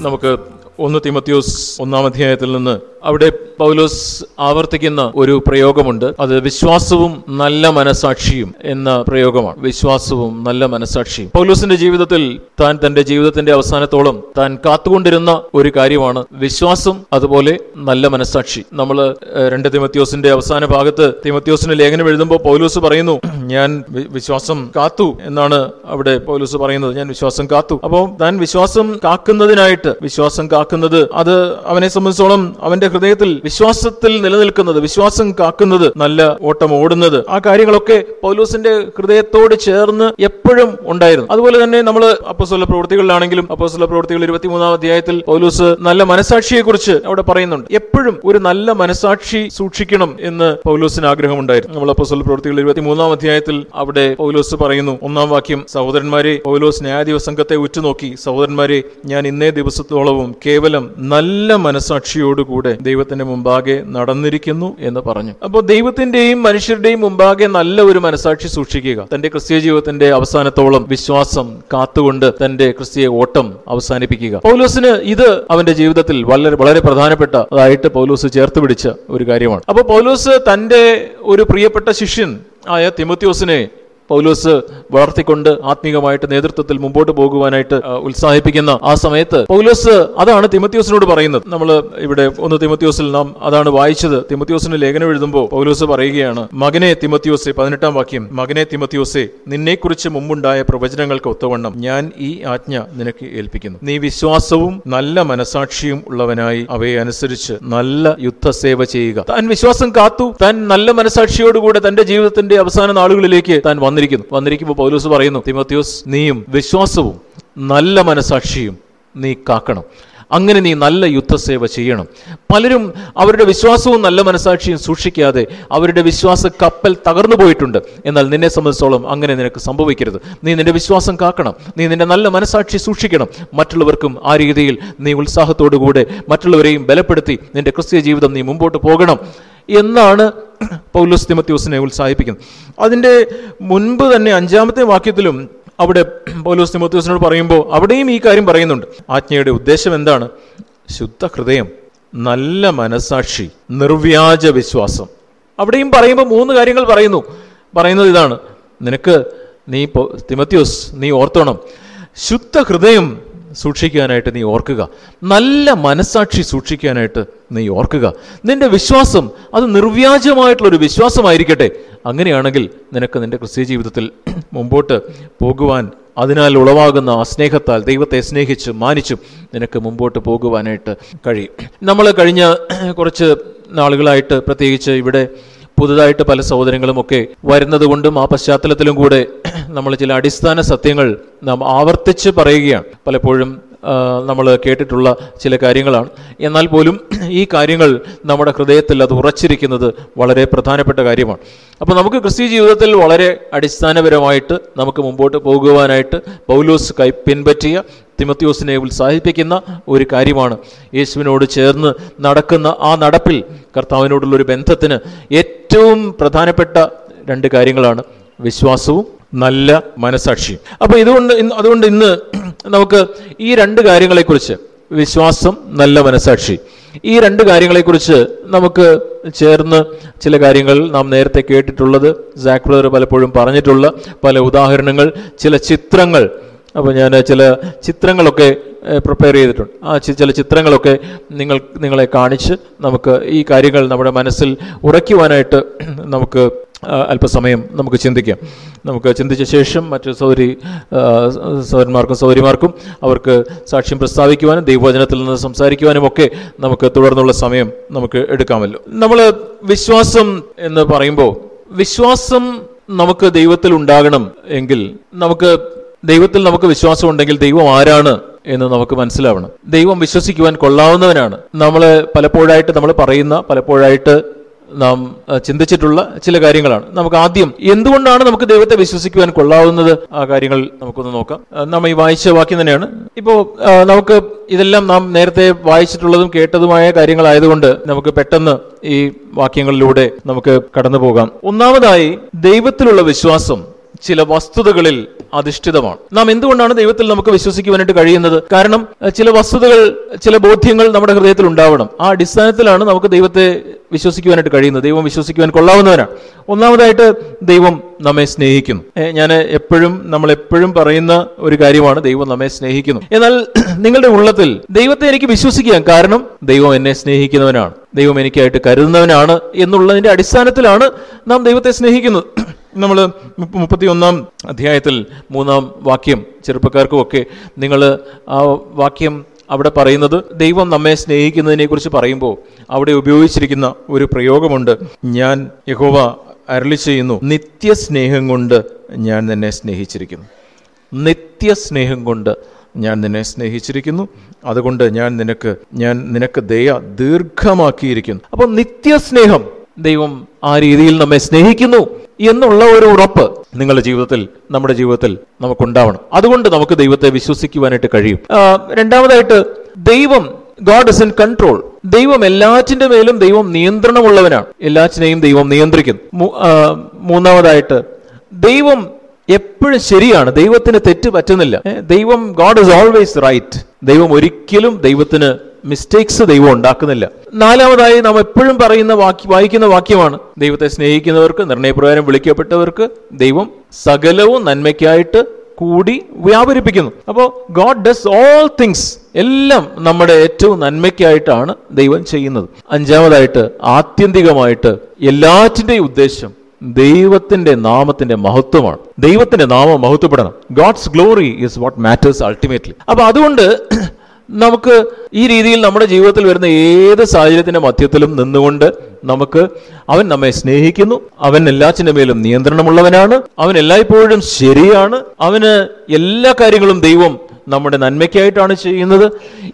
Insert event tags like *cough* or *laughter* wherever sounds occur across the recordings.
നമുക്ക് ഒന്ന് തിമത്യോസ് ഒന്നാം അധ്യായത്തിൽ നിന്ന് അവിടെ പൗലോസ് ആവർത്തിക്കുന്ന ഒരു പ്രയോഗമുണ്ട്. അത് വിശ്വാസവും നല്ല മനസാക്ഷിയും എന്ന പ്രയോഗമാണ്. വിശ്വാസവും നല്ല മനസാക്ഷിയും. പൗലോസിന്റെ ജീവിതത്തിൽ താൻ തന്റെ ജീവിതത്തിന്റെ അവസാനത്തോളം താൻ കാത്തുകൊണ്ടിരുന്ന ഒരു കാര്യമാണ് വിശ്വാസം അതുപോലെ നല്ല മനസാക്ഷി. നമ്മൾ രണ്ട് തിമത്യോസിന്റെ അവസാന ഭാഗത്ത് തിമത്യോസിന് ലേഖനം എഴുതുമ്പോൾ പൗലോസ് പറയുന്നു ഞാൻ വിശ്വാസം കാത്തു എന്നാണ് അവിടെ പൗലോസ് പറയുന്നത്. ഞാൻ വിശ്വാസം കാത്തു. അപ്പോൾ താൻ വിശ്വാസം കാക്കുന്നതിനായിട്ട് വിശ്വാസം കാക്കുന്നത് അത് അവനെ സംബന്ധിച്ചോളം അവന്റെ ഹൃദയത്തിൽ വിശ്വാസത്തിൽ നിലനിൽക്കുന്നത് വിശ്വാസം കാക്കുന്നത് നല്ല ഓട്ടം ഓടുന്നത്. ആ കാര്യങ്ങളൊക്കെ പൗലോസിന്റെ ഹൃദയത്തോട് ചേർന്ന് എപ്പോഴും ഉണ്ടായിരുന്നു. അതുപോലെ തന്നെ നമ്മൾ അപ്പോസ്തല പ്രവൃത്തികളിലാണെങ്കിലും അപ്പോസ്തല പ്രവൃത്തികൾ ഇരുപത്തിമൂന്നാം അധ്യായത്തിൽ പൗലോസ് നല്ല മനസാക്ഷിയെ കുറിച്ച് അവിടെ പറയുന്നുണ്ട്. എപ്പോഴും ഒരു നല്ല മനസാക്ഷി സൂക്ഷിക്കണം എന്ന് പൗലോസിന് ആഗ്രഹമുണ്ടായിരുന്നു. നമ്മൾ അപ്പോസ്തല പ്രവൃത്തികൾ ഇരുപത്തിമൂന്നാം അധ്യായത്തിൽ അവിടെ പൗലോസ് പറയുന്നു ഒന്നാം വാക്യം സഹോദരന്മാരെ പൗലോസ് ന്യായാധിപ സംഘത്തെ ഉറ്റുനോക്കി. സഹോദരന്മാരെ ഞാൻ ഇന്നേ ദിവസത്തോളവും കേവലം നല്ല മനസാക്ഷിയോടുകൂടെ ദൈവത്തിന്റെ മുമ്പാകെ നടന്നിരിക്കുന്നു എന്ന് പറഞ്ഞു. അപ്പോൾ ദൈവത്തിന്റെയും മനുഷ്യരുടെയും മുമ്പാകെ നല്ല ഒരു മനസാക്ഷി സൂക്ഷിക്കുക. തന്റെ ക്രിസ്തീയ ജീവിതത്തിന്റെ അവസാനത്തോളം വിശ്വാസം കാത്തുകൊണ്ട് തന്റെ ക്രിസ്തീയ ഓട്ടം അവസാനിപ്പിക്കുക. പൗലോസിന് ഇത് അവന്റെ ജീവിതത്തിൽ വളരെ വളരെ പ്രധാനപ്പെട്ട അതായിട്ട് പൗലോസ് ചേർത്ത് പിടിച്ച ഒരു കാര്യമാണ്. അപ്പോൾ പൗലോസ് തന്റെ ഒരു പ്രിയപ്പെട്ട ശിഷ്യൻ ആയ തിമത്യോസിനെ പൗലോസ് വളർത്തിക്കൊണ്ട് ആത്മീകമായിട്ട് നേതൃത്വത്തിൽ മുമ്പോട്ട് പോകുവാനായിട്ട് ഉത്സാഹിപ്പിക്കുന്ന ആ സമയത്ത് പൗലോസ് അതാണ് തിമത്യോസിനോട് പറയുന്നത്. നമ്മൾ ഇവിടെ ഒന്ന് തിമത്യോസിൽ നാം അതാണ് വായിച്ചത്. തിമത്യോസിന് ലേഖനം എഴുതുമ്പോൾ പൗലോസ് പറയുകയാണ് മകനെ തിമത്യോസെ പതിനെട്ടാം വാക്യം മകനെ തിമത്യോസെ നിന്നെക്കുറിച്ച് മുമ്പുണ്ടായ പ്രവചനങ്ങൾക്ക് ഒത്തവണ്ണം ഞാൻ ഈ ആജ്ഞ നിനക്ക് ഏൽപ്പിക്കുന്നു. നീ വിശ്വാസവും നല്ല മനസാക്ഷിയും ഉള്ളവനായി അവയെ അനുസരിച്ച് നല്ല യുദ്ധസേവ ചെയ്യുക. താൻ വിശ്വാസം കാത്തു. താൻ നല്ല മനസാക്ഷിയോടുകൂടെ തന്റെ ജീവിതത്തിന്റെ അവസാന നാളുകളിലേക്ക് താൻ വന്നിരിക്കുന്നു. വന്നിരിക്കുമ്പോൾ പൗലൂസ് പറയുന്നു തിമോത്തിയോസ് നീയും വിശ്വാസവും നല്ല മനസാക്ഷിയും നീ കാക്കണം. അങ്ങനെ നീ നല്ല യുദ്ധസേവ ചെയ്യണം. പലരും അവരുടെ വിശ്വാസവും നല്ല മനസാക്ഷിയും സൂക്ഷിക്കാതെ അവരുടെ വിശ്വാസ കപ്പൽ തകർന്നു പോയിട്ടുണ്ട്. എന്നാൽ നിന്നെ സംബന്ധിച്ചോളം അങ്ങനെ നിനക്ക് സംഭവിക്കരുത്. നീ നിന്റെ വിശ്വാസം കാക്കണം. നീ നിന്റെ നല്ല മനസാക്ഷി സൂക്ഷിക്കണം. മറ്റുള്ളവർക്കും ആ രീതിയിൽ നീ ഉത്സാഹത്തോടുകൂടെ മറ്റുള്ളവരെയും ബലപ്പെടുത്തി നിന്റെ ക്രിസ്തീയ ജീവിതം നീ മുമ്പോട്ട് പോകണം. എന്നാണ് പൗലോസ് തിമത്യോസിനെ ഉത്സാഹിപ്പിക്കുന്നത്. അതിന്റെ മുൻപ് തന്നെ അഞ്ചാമത്തെ വാക്യത്തിലും അവിടെ പൗലോസ് തിമത്യോസിനോട് പറയുമ്പോൾ അവിടെയും ഈ കാര്യം പറയുന്നുണ്ട്. ആജ്ഞയുടെ ഉദ്ദേശം എന്താണ്? ശുദ്ധ ഹൃദയം നല്ല മനസാക്ഷി നിർവ്യാജ വിശ്വാസം. അവിടെയും പറയുമ്പോൾ മൂന്ന് കാര്യങ്ങൾ പറയുന്നു. പറയുന്നത് ഇതാണ്. നിനക്ക് നീ തിമത്യോസ് നീ ഓർത്തോണം. ശുദ്ധ ഹൃദയം സൂക്ഷിക്കാനായിട്ട് നീ ഓർക്കുക. നല്ല മനസാക്ഷി സൂക്ഷിക്കാനായിട്ട് നീ ഓർക്കുക. നിന്റെ വിശ്വാസം അത് നിർവ്യാജമായിട്ടുള്ളൊരു വിശ്വാസമായിരിക്കട്ടെ. അങ്ങനെയാണെങ്കിൽ നിനക്ക് നിന്റെ ക്രിസ്ത്യ ജീവിതത്തിൽ *clears throat* മുമ്പോട്ട് പോകുവാൻ അതിനാൽ ഉളവാകുന്ന ആ സ്നേഹത്താൽ ദൈവത്തെ സ്നേഹിച്ച് മാനിച്ചും നിനക്ക് മുമ്പോട്ട് പോകുവാനായിട്ട് കഴിയും. നമ്മൾ കഴിഞ്ഞ *clears throat* കുറച്ച് നാളുകളായിട്ട് പ്രത്യേകിച്ച് ഇവിടെ പുതുതായിട്ട് പല സഹോദരങ്ങളുമൊക്കെ വരുന്നതുകൊണ്ടും വരുന്നത് കൊണ്ടും ആ പശ്ചാത്തലത്തിലും കൂടെ *clears throat* നമ്മൾ ചില അടിസ്ഥാന സത്യങ്ങൾ നാം ആവർത്തിച്ച് പറയുകയാണ്. പലപ്പോഴും നമ്മൾ കേട്ടിട്ടുള്ള ചില കാര്യങ്ങളാണ്. എന്നാൽ പോലും *clears throat* ഈ കാര്യങ്ങൾ നമ്മുടെ ഹൃദയത്തിൽ അത് ഉറച്ചിരിക്കുന്നത് വളരെ പ്രധാനപ്പെട്ട കാര്യമാണ്. അപ്പോൾ നമുക്ക് ക്രിസ്തീയ ജീവിതത്തിൽ വളരെ അടിസ്ഥാനപരമായിട്ട് നമുക്ക് മുമ്പോട്ട് പോകുവാനായിട്ട് പൗലോസ് കൈ പിൻപറ്റിയ തിമത്യോസിനെ ഉത്സാഹിപ്പിക്കുന്ന ഒരു കാര്യമാണ്. യേശുവിനോട് ചേർന്ന് നടക്കുന്ന ആ നടപ്പിൽ കർത്താവിനോടുള്ള ഒരു ബന്ധത്തിന് ഏറ്റവും പ്രധാനപ്പെട്ട രണ്ട് കാര്യങ്ങളാണ് വിശ്വാസവും നല്ല മനസാക്ഷിയും. അപ്പോൾ ഇതുകൊണ്ട് അതുകൊണ്ട് ഇന്ന് നമുക്ക് ഈ രണ്ട് കാര്യങ്ങളെക്കുറിച്ച് വിശ്വാസം നല്ല മനസാക്ഷി ഈ രണ്ട് കാര്യങ്ങളെക്കുറിച്ച് നമുക്ക് ചേർന്ന് ചില കാര്യങ്ങൾ നാം നേരത്തെ കേട്ടിട്ടുള്ളത് സാക് പലപ്പോഴും പറഞ്ഞിട്ടുള്ള പല ഉദാഹരണങ്ങൾ ചില ചിത്രങ്ങൾ അപ്പോൾ ഞാൻ ചില ചിത്രങ്ങളൊക്കെ പ്രിപ്പയർ ചെയ്തിട്ടുണ്ട്. ആ ചില ചിത്രങ്ങളൊക്കെ നിങ്ങൾ നിങ്ങളെ കാണിച്ച് നമുക്ക് ഈ കാര്യങ്ങൾ നമ്മുടെ മനസ്സിൽ ഉറയ്ക്കുവാനായിട്ട് നമുക്ക് അല്പസമയം നമുക്ക് ചിന്തിക്കാം. നമുക്ക് ചിന്തിച്ച ശേഷം മറ്റു സൗരി സൗരന്മാർക്കും സൗരിമാർക്കും അവർക്ക് സാക്ഷ്യം പ്രസ്താവിക്കുവാനും ദൈവവചനത്തിൽ നിന്ന് സംസാരിക്കുവാനും ഒക്കെ നമുക്ക് തുടർന്നുള്ള സമയം നമുക്ക് എടുക്കാമല്ലോ. നമ്മൾ വിശ്വാസം എന്ന് പറയുമ്പോൾ വിശ്വാസം നമുക്ക് ദൈവത്തിൽ ഉണ്ടാകണം എങ്കിൽ നമുക്ക് ദൈവത്തിൽ നമുക്ക് വിശ്വാസം ഉണ്ടെങ്കിൽ ദൈവം ആരാണ് എന്ന് നമുക്ക് മനസ്സിലാവണം. ദൈവം വിശ്വസിക്കുവാൻ കൊള്ളാവുന്നവനാണ്. നമ്മൾ പലപ്പോഴായിട്ട് നമ്മൾ പറയുന്ന പലപ്പോഴായിട്ട് നാം ചിന്തിച്ചിട്ടുള്ള ചില കാര്യങ്ങളാണ്. നമുക്ക് ആദ്യം എന്തുകൊണ്ടാണ് നമുക്ക് ദൈവത്തെ വിശ്വസിക്കുവാൻ കൊള്ളാവുന്നത്? ആ കാര്യങ്ങൾ നമുക്കൊന്ന് നോക്കാം. നമ്മൾ ഈ വായിച്ച വാക്യം തന്നെയാണ്. ഇപ്പോൾ നമുക്ക് ഇതെല്ലാം നാം നേരത്തെ വായിച്ചിട്ടുള്ളതും കേട്ടതുമായ കാര്യങ്ങളായതുകൊണ്ട് നമുക്ക് പെട്ടെന്ന് ഈ വാക്യങ്ങളിലൂടെ നമുക്ക് കടന്നു ഒന്നാമതായി ദൈവത്തിലുള്ള വിശ്വാസം ചില വസ്തുതകളിൽ അധിഷ്ഠിതമാണ്. നാം എന്തുകൊണ്ടാണ് ദൈവത്തിൽ നമുക്ക് വിശ്വസിക്കുവാനായിട്ട് കഴിയുന്നത്? കാരണം ചില വസ്തുതകൾ ചില ബോധ്യങ്ങൾ നമ്മുടെ ഹൃദയത്തിൽ ഉണ്ടാവണം. ആ അടിസ്ഥാനത്തിലാണ് നമുക്ക് ദൈവത്തെ വിശ്വസിക്കുവാനായിട്ട് കഴിയുന്നത്. ദൈവം വിശ്വസിക്കുവാൻ കൊള്ളാവുന്നവനാണ് ഒന്നാമതായിട്ട് ദൈവം നമ്മെ സ്നേഹിക്കുന്നു. ഞാൻ എപ്പോഴും നമ്മൾ എപ്പോഴും പറയുന്ന ഒരു കാര്യമാണ് ദൈവം നമ്മെ സ്നേഹിക്കുന്നു. എന്നാൽ *clears throat* നിങ്ങളുടെ ഉള്ളത്തിൽ ദൈവത്തെ എനിക്ക് വിശ്വസിക്കാം. കാരണം ദൈവം എന്നെ സ്നേഹിക്കുന്നവനാണ്. ദൈവം എനിക്കായിട്ട് കരുതുന്നവനാണ്. എന്നുള്ളതിന്റെ അടിസ്ഥാനത്തിലാണ് നാം ദൈവത്തെ സ്നേഹിക്കുന്നത്. നമ്മൾ മുപ്പത്തി ഒന്നാം അധ്യായത്തിൽ മൂന്നാം വാക്യം ചെറുപ്പക്കാർക്കുമൊക്കെ നിങ്ങൾ ആ വാക്യം അവിടെ പറയുന്നത് ദൈവം നമ്മെ സ്നേഹിക്കുന്നതിനെക്കുറിച്ച് പറയുമ്പോൾ അവിടെ ഉപയോഗിച്ചിരിക്കുന്ന ഒരു പ്രയോഗമുണ്ട്. ഞാൻ യഹോവ അരളി ചെയ്യുന്നു നിത്യസ്നേഹം കൊണ്ട് ഞാൻ നിന്നെ സ്നേഹിച്ചിരിക്കുന്നു. നിത്യസ്നേഹം കൊണ്ട് ഞാൻ നിന്നെ സ്നേഹിച്ചിരിക്കുന്നു. അതുകൊണ്ട് ഞാൻ നിനക്ക് ഞാൻ നിനക്ക് ദയ ദീർഘമാക്കിയിരിക്കുന്നു. അപ്പോൾ നിത്യസ്നേഹം ദൈവം ആ രീതിയിൽ നമ്മെ സ്നേഹിക്കുന്നു എന്നുള്ള ഒരു ഉറപ്പ് നിങ്ങളുടെ ജീവിതത്തിൽ നമ്മുടെ ജീവിതത്തിൽ നമുക്കുണ്ടാവണം. അതുകൊണ്ട് നമുക്ക് ദൈവത്തെ വിശ്വസിക്കുവാനായിട്ട് കഴിയും. രണ്ടാമതായിട്ട് ദൈവം ഗോഡ് ഇസ് ഇൻ കൺട്രോൾ ദൈവം എല്ലാറ്റിന്റെ മേലും ദൈവം നിയന്ത്രണമുള്ളവനാണ്. എല്ലാറ്റിനെയും ദൈവം നിയന്ത്രിക്കുന്നു. മൂന്നാമതായിട്ട് ദൈവം എപ്പോഴും ശരിയാണ്. ദൈവത്തിന് തെറ്റ് പറ്റുന്നില്ല. ദൈവം ഗോഡ് ഇസ് ഓൾവേസ് റൈറ്റ് ദൈവം ഒരിക്കലും ദൈവത്തിന് മിസ്റ്റേക്സ് ദൈവം ഉണ്ടാക്കുന്നില്ല. നാലാമതായി നാം എപ്പോഴും പറയുന്ന വാക്യ വായിക്കുന്ന വാക്യമാണ് ദൈവത്തെ സ്നേഹിക്കുന്നവർക്ക് നിർണയപ്രകാരം വിളിക്കപ്പെട്ടവർക്ക് ദൈവം സകലവും നന്മയ്ക്കായിട്ട് കൂടി വ്യാപരിപ്പിക്കുന്നു. അപ്പോൾ ഗോഡ് ഡസ് ഓൾ തിങ്സ് എല്ലാം നമ്മുടെ ഏറ്റവും നന്മയ്ക്കായിട്ടാണ് ദൈവം ചെയ്യുന്നത്. അഞ്ചാമതായിട്ട് ആത്യന്തികമായിട്ട് എല്ലാറ്റിന്റെയും ഉദ്ദേശം ദൈവത്തിന്റെ നാമത്തിന്റെ മഹത്വമാണ്. ദൈവത്തിന്റെ നാമം മഹത്വപ്പെടണം. God's glory is what matters ultimately അപ്പൊ അതുകൊണ്ട് നമുക്ക് ഈ രീതിയിൽ നമ്മുടെ ജീവിതത്തിൽ വരുന്ന ഏത് സാഹചര്യത്തിന്റെ മധ്യത്തിലും നിന്നുകൊണ്ട് നമുക്ക് അവൻ നമ്മെ സ്നേഹിക്കുന്നു. അവൻ എല്ലാറ്റിന്റെ മേലും നിയന്ത്രണമുള്ളവനാണ്. അവൻ എല്ലായ്പ്പോഴും ശരിയാണ്. അവന് എല്ലാ കാര്യങ്ങളും ദൈവം നമ്മുടെ നന്മയ്ക്കായിട്ടാണ് ചെയ്യുന്നത്.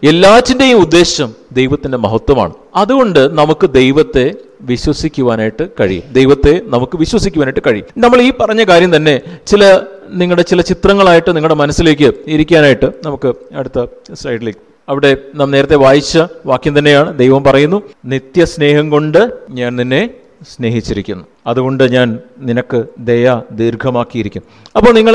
എല്ലാറ്റിന്റെയും ഉദ്ദേശം ദൈവത്തിന്റെ മഹത്വമാണ്. അതുകൊണ്ട് നമുക്ക് ദൈവത്തെ വിശ്വസിക്കുവാനായിട്ട് കഴിയും. ദൈവത്തെ നമുക്ക് വിശ്വസിക്കുവാനായിട്ട് കഴിയും. നമ്മൾ ഈ പറഞ്ഞ കാര്യം തന്നെ ചില നിങ്ങളുടെ ചില ചിത്രങ്ങളായിട്ട് നിങ്ങളുടെ മനസ്സിലേക്ക് ഇരിക്കാനായിട്ട് നമുക്ക് അടുത്ത സ്ലൈഡിലേക്ക്. അവിടെ നാം നേരത്തെ വായിച്ച വാക്യം തന്നെയാണ് ദൈവം പറയുന്നു നിത്യസ്നേഹം കൊണ്ട് ഞാൻ നിന്നെ സ്നേഹിച്ചിരിക്കുന്നു. അതുകൊണ്ട് ഞാൻ നിനക്ക് ദയ ദീർഘമാക്കിയിരിക്കും അപ്പോൾ നിങ്ങൾ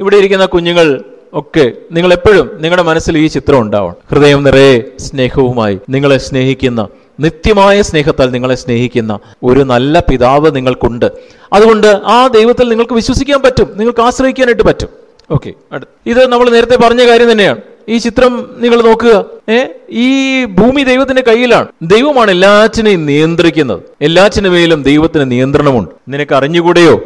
ഇവിടെ ഇരിക്കുന്ന കുഞ്ഞുങ്ങൾ ഒക്കെ നിങ്ങൾ എപ്പോഴും നിങ്ങളുടെ മനസ്സിൽ ഈ ചിത്രം ഉണ്ടാവണം. ഹൃദയം നിറയെ സ്നേഹവുമായി നിങ്ങളെ സ്നേഹിക്കുന്ന നിത്യമായ സ്നേഹത്താൽ നിങ്ങളെ സ്നേഹിക്കുന്ന ഒരു നല്ല പിതാവ് നിങ്ങൾക്കുണ്ട്. അതുകൊണ്ട് ആ ദൈവത്തിൽ നിങ്ങൾക്ക് വിശ്വസിക്കാൻ പറ്റും. നിങ്ങൾക്ക് ആശ്രയിക്കാനായിട്ട് പറ്റും. ഓക്കെ ഇത് നമ്മൾ നേരത്തെ പറഞ്ഞ കാര്യം തന്നെയാണ്. ഈ ചിത്രം നിങ്ങൾ നോക്കുക. ഏ ഈ ഭൂമി ദൈവത്തിന്റെ കയ്യിലാണ്. ദൈവമാണ് എല്ലാറ്റിനെയും നിയന്ത്രിക്കുന്നത്. എല്ലാറ്റിനുമേലും ദൈവത്തിന് നിയന്ത്രണമുണ്ട്. നിനക്ക് അറിഞ്ഞുകൂടെയോ?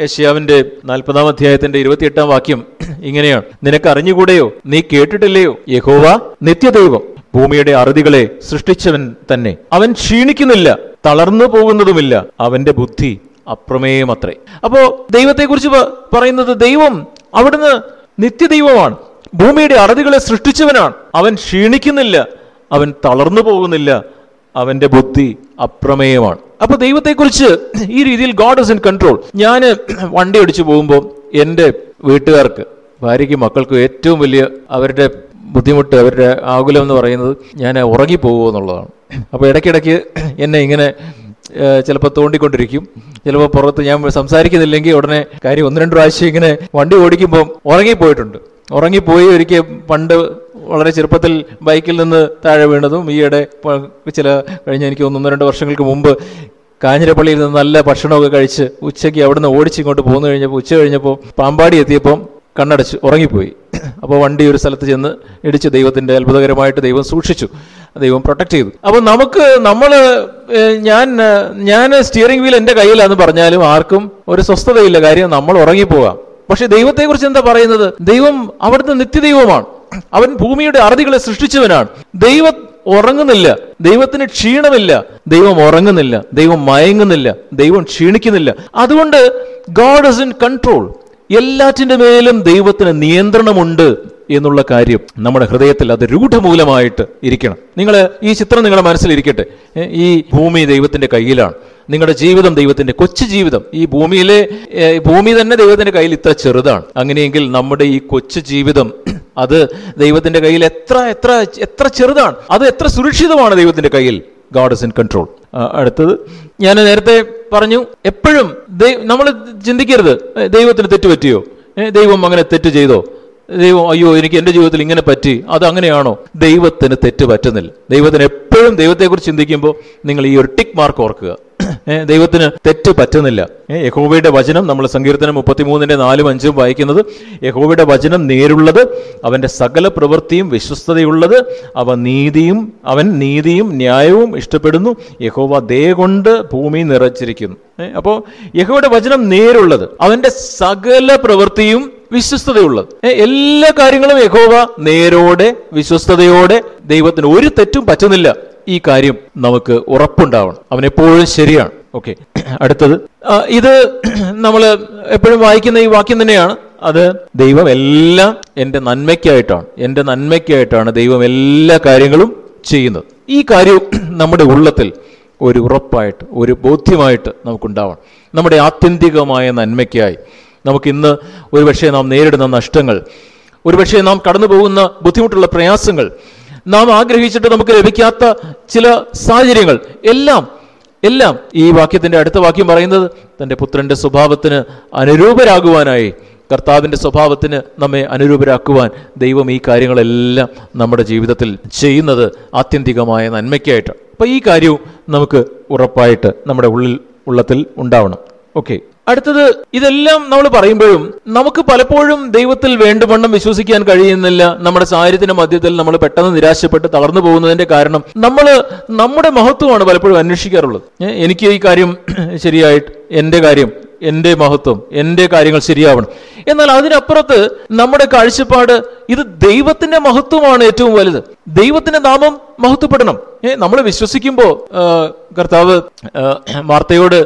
യശ്യാവിന്റെ നാൽപ്പതാം അധ്യായത്തിന്റെ ഇരുപത്തിയെട്ടാം വാക്യം ഇങ്ങനെയാണ്. നിനക്ക് അറിഞ്ഞുകൂടെയോ നീ കേട്ടിട്ടില്ലയോ? യഹോവ നിത്യദൈവം ഭൂമിയുടെ അറുതികളെ സൃഷ്ടിച്ചവൻ തന്നെ. അവൻ ക്ഷീണിക്കുന്നില്ല തളർന്നു പോകുന്നതുമില്ല. അവന്റെ ബുദ്ധി അപ്രമേയം അത്രേ അപ്പോ ദൈവത്തെക്കുറിച്ച് പറയുന്നത് ദൈവം അവിടുന്ന് നിത്യദൈവമാണ്. ഭൂമിയുടെ അറുതികളെ സൃഷ്ടിച്ചവനാണ്. അവൻ ക്ഷീണിക്കുന്നില്ല അവൻ തളർന്നു പോകുന്നില്ല അവന്റെ ബുദ്ധി അപ്രമേയമാണ്. അപ്പൊ ദൈവത്തെക്കുറിച്ച് ഈ രീതിയിൽ ഗോഡ് ഇസ് ഇൻ കൺട്രോൾ ഞാൻ വണ്ടി ഓടിച്ചു പോകുമ്പോൾ എന്റെ വീട്ടുകാർക്ക് ഭാര്യയ്ക്കും മക്കൾക്കും ഏറ്റവും വലിയ അവരുടെ ബുദ്ധിമുട്ട് അവരുടെ ആകുലം എന്ന് പറയുന്നത് ഞാൻ ഉറങ്ങിപ്പോകുമോ എന്നുള്ളതാണ്. അപ്പോൾ ഇടയ്ക്കിടയ്ക്ക് എന്നെ ഇങ്ങനെ ചിലപ്പോൾ തോണ്ടിക്കൊണ്ടിരിക്കും. ചിലപ്പോൾ പുറത്ത് ഞാൻ സംസാരിക്കുന്നില്ലെങ്കിൽ ഉടനെ കാര്യം ഒന്ന് രണ്ട് പ്രാവശ്യം ഇങ്ങനെ വണ്ടി ഓടിക്കുമ്പോൾ ഉറങ്ങിപ്പോയിട്ടുണ്ട് ഉറങ്ങിപ്പോയി ഒരിക്കൽ പണ്ട് വളരെ ചെറുപ്പത്തിൽ ബൈക്കിൽ നിന്ന് താഴെ വീണതും ഈയിടെ ചില കഴിഞ്ഞ എനിക്ക് ഒന്നൊന്ന് രണ്ട് വർഷങ്ങൾക്ക് മുമ്പ് കാഞ്ഞിരപ്പള്ളിയിൽ നിന്ന് നല്ല ഭക്ഷണമൊക്കെ കഴിച്ച് ഉച്ചയ്ക്ക് അവിടുന്ന് ഓടിച്ച് ഇങ്ങോട്ട് പോന്നു കഴിഞ്ഞപ്പോൾ ഉച്ച കഴിഞ്ഞപ്പോൾ പാമ്പാടി എത്തിയപ്പം കണ്ണടച്ച് ഉറങ്ങിപ്പോയി. അപ്പോൾ വണ്ടി ഒരു സ്ഥലത്ത് ചെന്ന് ഇടിച്ച് ദൈവത്തിന്റെ അത്ഭുതകരമായിട്ട് ദൈവം സൂക്ഷിച്ചു. ദൈവം പ്രൊട്ടക്ട് ചെയ്തു. അപ്പോൾ നമുക്ക് നമ്മൾ ഞാൻ ഞാൻ സ്റ്റിയറിംഗ് വീൽ എന്റെ കയ്യിലാന്ന് പറഞ്ഞാലും ആർക്കും ഒരു സ്വസ്ഥതയില്ല കാര്യം നമ്മൾ ഉറങ്ങിപ്പോകാം. പക്ഷേ ദൈവത്തെക്കുറിച്ച് എന്താ പറയുന്നത്? ദൈവം അവിടുത്തെ നിത്യദൈവമാണ്. അവൻ ഭൂമിയുടെ അറുതികളെ സൃഷ്ടിച്ചവനാണ്. ദൈവം ഉറങ്ങുന്നില്ല. ദൈവത്തിന് ക്ഷീണമില്ല. ദൈവം ഉറങ്ങുന്നില്ല. ദൈവം മയങ്ങുന്നില്ല. ദൈവം ക്ഷീണിക്കുന്നില്ല. അതുകൊണ്ട് ഗോഡ് ഇസ് ഇൻ കൺട്രോൾ എല്ലാറ്റിന്റെ മേലും ദൈവത്തിന് നിയന്ത്രണമുണ്ട് എന്നുള്ള കാര്യം നമ്മുടെ ഹൃദയത്തിൽ അത് രൂഢമൂലമായിട്ട് ഇരിക്കണം. നിങ്ങൾ ഈ ചിത്രം നിങ്ങളുടെ മനസ്സിലിരിക്കട്ടെ ഈ ഭൂമി ദൈവത്തിന്റെ കയ്യിലാണ്. നിങ്ങളുടെ ജീവിതം ദൈവത്തിന്റെ കൊച്ചു ജീവിതം. ഈ ഭൂമിയിലെ ഭൂമി തന്നെ ദൈവത്തിന്റെ കയ്യിൽ ഇത്ര ചെറുതാണ്. അങ്ങനെയെങ്കിൽ നമ്മുടെ ഈ കൊച്ചു ജീവിതം അത് ദൈവത്തിന്റെ കയ്യിൽ എത്ര എത്ര എത്ര ചെറുതാണ്. അത് എത്ര സുരക്ഷിതമാണ് ദൈവത്തിന്റെ കയ്യിൽ. ഗാഡ് ഇസ് ഇൻ കൺട്രോൾ അടുത്തത്. ഞാൻ നേരത്തെ പറഞ്ഞു എപ്പോഴും നമ്മൾ ചിന്തിക്കരുത്. ദൈവത്തിന് തെറ്റ് പറ്റിയോ? ദൈവം അങ്ങനെ തെറ്റ് ചെയ്തോ? ദൈവം അയ്യോ എനിക്ക് എന്റെ ജീവിതത്തിൽ ഇങ്ങനെ പറ്റി. അത് അങ്ങനെയാണോ? ദൈവത്തിന് തെറ്റ് പറ്റുന്നില്ല. ദൈവത്തിന് എപ്പോഴും ദൈവത്തെക്കുറിച്ച് ചിന്തിക്കുമ്പോൾ നിങ്ങൾ ഈ ഒരു ടിക്ക് മാർക്ക് ഓർക്കുക. ദൈവത്തിന് തെറ്റ് പറ്റുന്നില്ല. യഹോവയുടെ വചനം നമ്മൾ സങ്കീർത്തനം മുപ്പത്തിമൂന്നിന്റെ നാലും അഞ്ചും വായിക്കുന്നത്. യഹോവയുടെ വചനം നേരുള്ളത് അവന്റെ സകല പ്രവൃത്തിയും വിശ്വസ്തതയുള്ളത് അവ നീതിയും അവൻ നീതിയും ന്യായവും ഇഷ്ടപ്പെടുന്നു. യഹോവ ദേ കൊണ്ട് ഭൂമി നിറച്ചിരിക്കുന്നു. അപ്പോൾ അപ്പോ യഹോവയുടെ വചനം നേരുള്ളത് അവന്റെ സകല പ്രവൃത്തിയും വിശ്വസ്തതയുള്ളത്. എല്ലാ കാര്യങ്ങളും യഹോവ നേരോടെ വിശ്വസ്തയോടെ ദൈവത്തിന് ഒരു തെറ്റും പറ്റുന്നില്ല. ഈ കാര്യം നമുക്ക് ഉറപ്പുണ്ടാവണം. അവൻ എപ്പോഴും ശരിയാണ്. ഓക്കെ. അടുത്തത്. ഇത് നമ്മൾ എപ്പോഴും വായിക്കുന്ന ഈ വാക്യം തന്നെയാണ്. അത് ദൈവം എല്ലാം എന്റെ നന്മയ്ക്കായിട്ടാണ്. എന്റെ നന്മയ്ക്കായിട്ടാണ് ദൈവം എല്ലാ കാര്യങ്ങളും ചെയ്യുന്നത്. ഈ കാര്യം നമ്മുടെ ഉള്ളത്തിൽ ഒരു ഉറപ്പായിട്ട് ഒരു ബോധ്യമായിട്ട് നമുക്കുണ്ടാവണം. നമ്മുടെ ആത്യന്തികമായ നന്മയ്ക്കായി. നമുക്കിന്ന് ഒരുപക്ഷെ നാം നേരിടുന്ന നഷ്ടങ്ങൾ ഒരുപക്ഷെ നാം കടന്നു പോകുന്ന ബുദ്ധിമുട്ടുള്ള പ്രയാസങ്ങൾ നാം ആഗ്രഹിച്ചിട്ട് നമുക്ക് ലഭിക്കാത്ത ചില സാഹചര്യങ്ങൾ. എല്ലാം എല്ലാം. ഈ വാക്യത്തിന്റെ അടുത്ത വാക്യം പറയുന്നത് തന്റെ പുത്രന്റെ സ്വഭാവത്തിന് അനുരൂപരാകുവാനായി കർത്താവിന്റെ സ്വഭാവത്തിന് നമ്മെ അനുരൂപരാക്കുവാൻ ദൈവം ഈ കാര്യങ്ങളെല്ലാം നമ്മുടെ ജീവിതത്തിൽ ചെയ്യുന്നത് ആത്യന്തികമായ നന്മയ്ക്കായിട്ട്. അപ്പോൾ ഈ കാര്യവും നമുക്ക് ഉറപ്പായിട്ട് നമ്മുടെ ഉള്ളിൽ ഉള്ളത്തിൽ ഉണ്ടാവണം. ഓക്കെ. അടുത്തത് ഇതെല്ലാം നമ്മൾ പറയുമ്പോഴും നമുക്ക് പലപ്പോഴും ദൈവത്തിൽ വേണ്ടുവണ്ണം വിശ്വസിക്കാൻ കഴിയുന്നില്ല. നമ്മുടെ സാഹചര്യത്തിന്റെ മധ്യത്തിൽ നമ്മൾ പെട്ടെന്ന് നിരാശപ്പെട്ട് തളർന്നു പോകുന്നതിന്റെ കാരണം നമ്മൾ നമ്മുടെ മഹത്വമാണ് പലപ്പോഴും അന്വേഷിക്കാറുള്ളത്. എനിക്ക് ഈ കാര്യം *clears throat* ശരിയായിട്ട് എന്റെ കാര്യം എന്റെ മഹത്വം എന്റെ കാര്യങ്ങൾ ശരിയാവണം. എന്നാൽ അതിനപ്പുറത്ത് നമ്മുടെ കാഴ്ചപ്പാട് ഇത് ദൈവത്തിന്റെ മഹത്വമാണ് ഏറ്റവും വലുത്. ദൈവത്തിന്റെ നാമം മഹത്വപ്പെടണം. ഏ നമ്മൾ വിശ്വസിക്കുമ്പോൾ കർത്താവ് വാർത്തയോട്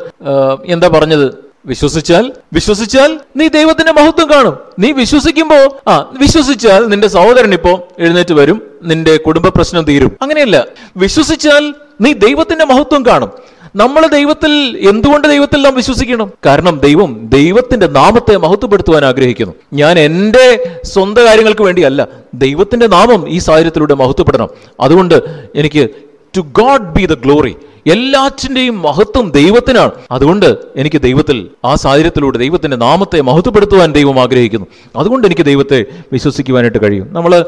എന്താ പറഞ്ഞത്? വിശ്വസിച്ചാൽ? വിശ്വസിച്ചാൽ നീ ദൈവത്തിന്റെ മഹത്വം കാണും. നീ വിശ്വസിക്കുമ്പോ ആ വിശ്വസിച്ചാൽ നിന്റെ സഹോദരൻ ഇപ്പോ എഴുന്നേറ്റ് വരും നിന്റെ കുടുംബ പ്രശ്നം തീരും. അങ്ങനെയല്ല. വിശ്വസിച്ചാൽ നീ ദൈവത്തിന്റെ മഹത്വം കാണും. നമ്മൾ ദൈവത്തിൽ എന്തുകൊണ്ട് ദൈവത്തിൽ നാം വിശ്വസിക്കണം? കാരണം ദൈവം ദൈവത്തിന്റെ നാമത്തെ മഹത്വപ്പെടുത്തുവാൻ ആഗ്രഹിക്കുന്നു. ഞാൻ എന്റെ സ്വന്തം കാര്യങ്ങൾക്ക് വേണ്ടിയല്ല ദൈവത്തിന്റെ നാമം ഈ സാഹചര്യത്തിലൂടെ മഹത്വപ്പെടണം. അതുകൊണ്ട് എനിക്ക് to God be the glory എല്ലാറ്റിന്റെയും മഹത്വം ദൈവത്തിനാണ്. അതുകൊണ്ട് എനിക്ക് ദൈവത്തിൽ ആ സാഹചര്യത്തിലൂടെ ദൈവത്തിന്റെ നാമത്തെ മഹത്വപ്പെടുത്തുവാൻ ദൈവം ആഗ്രഹിക്കുന്നു. അതുകൊണ്ട് എനിക്ക് ദൈവത്തെ വിശ്വസിക്കുവാനായിട്ട് കഴിയും. നമ്മൾ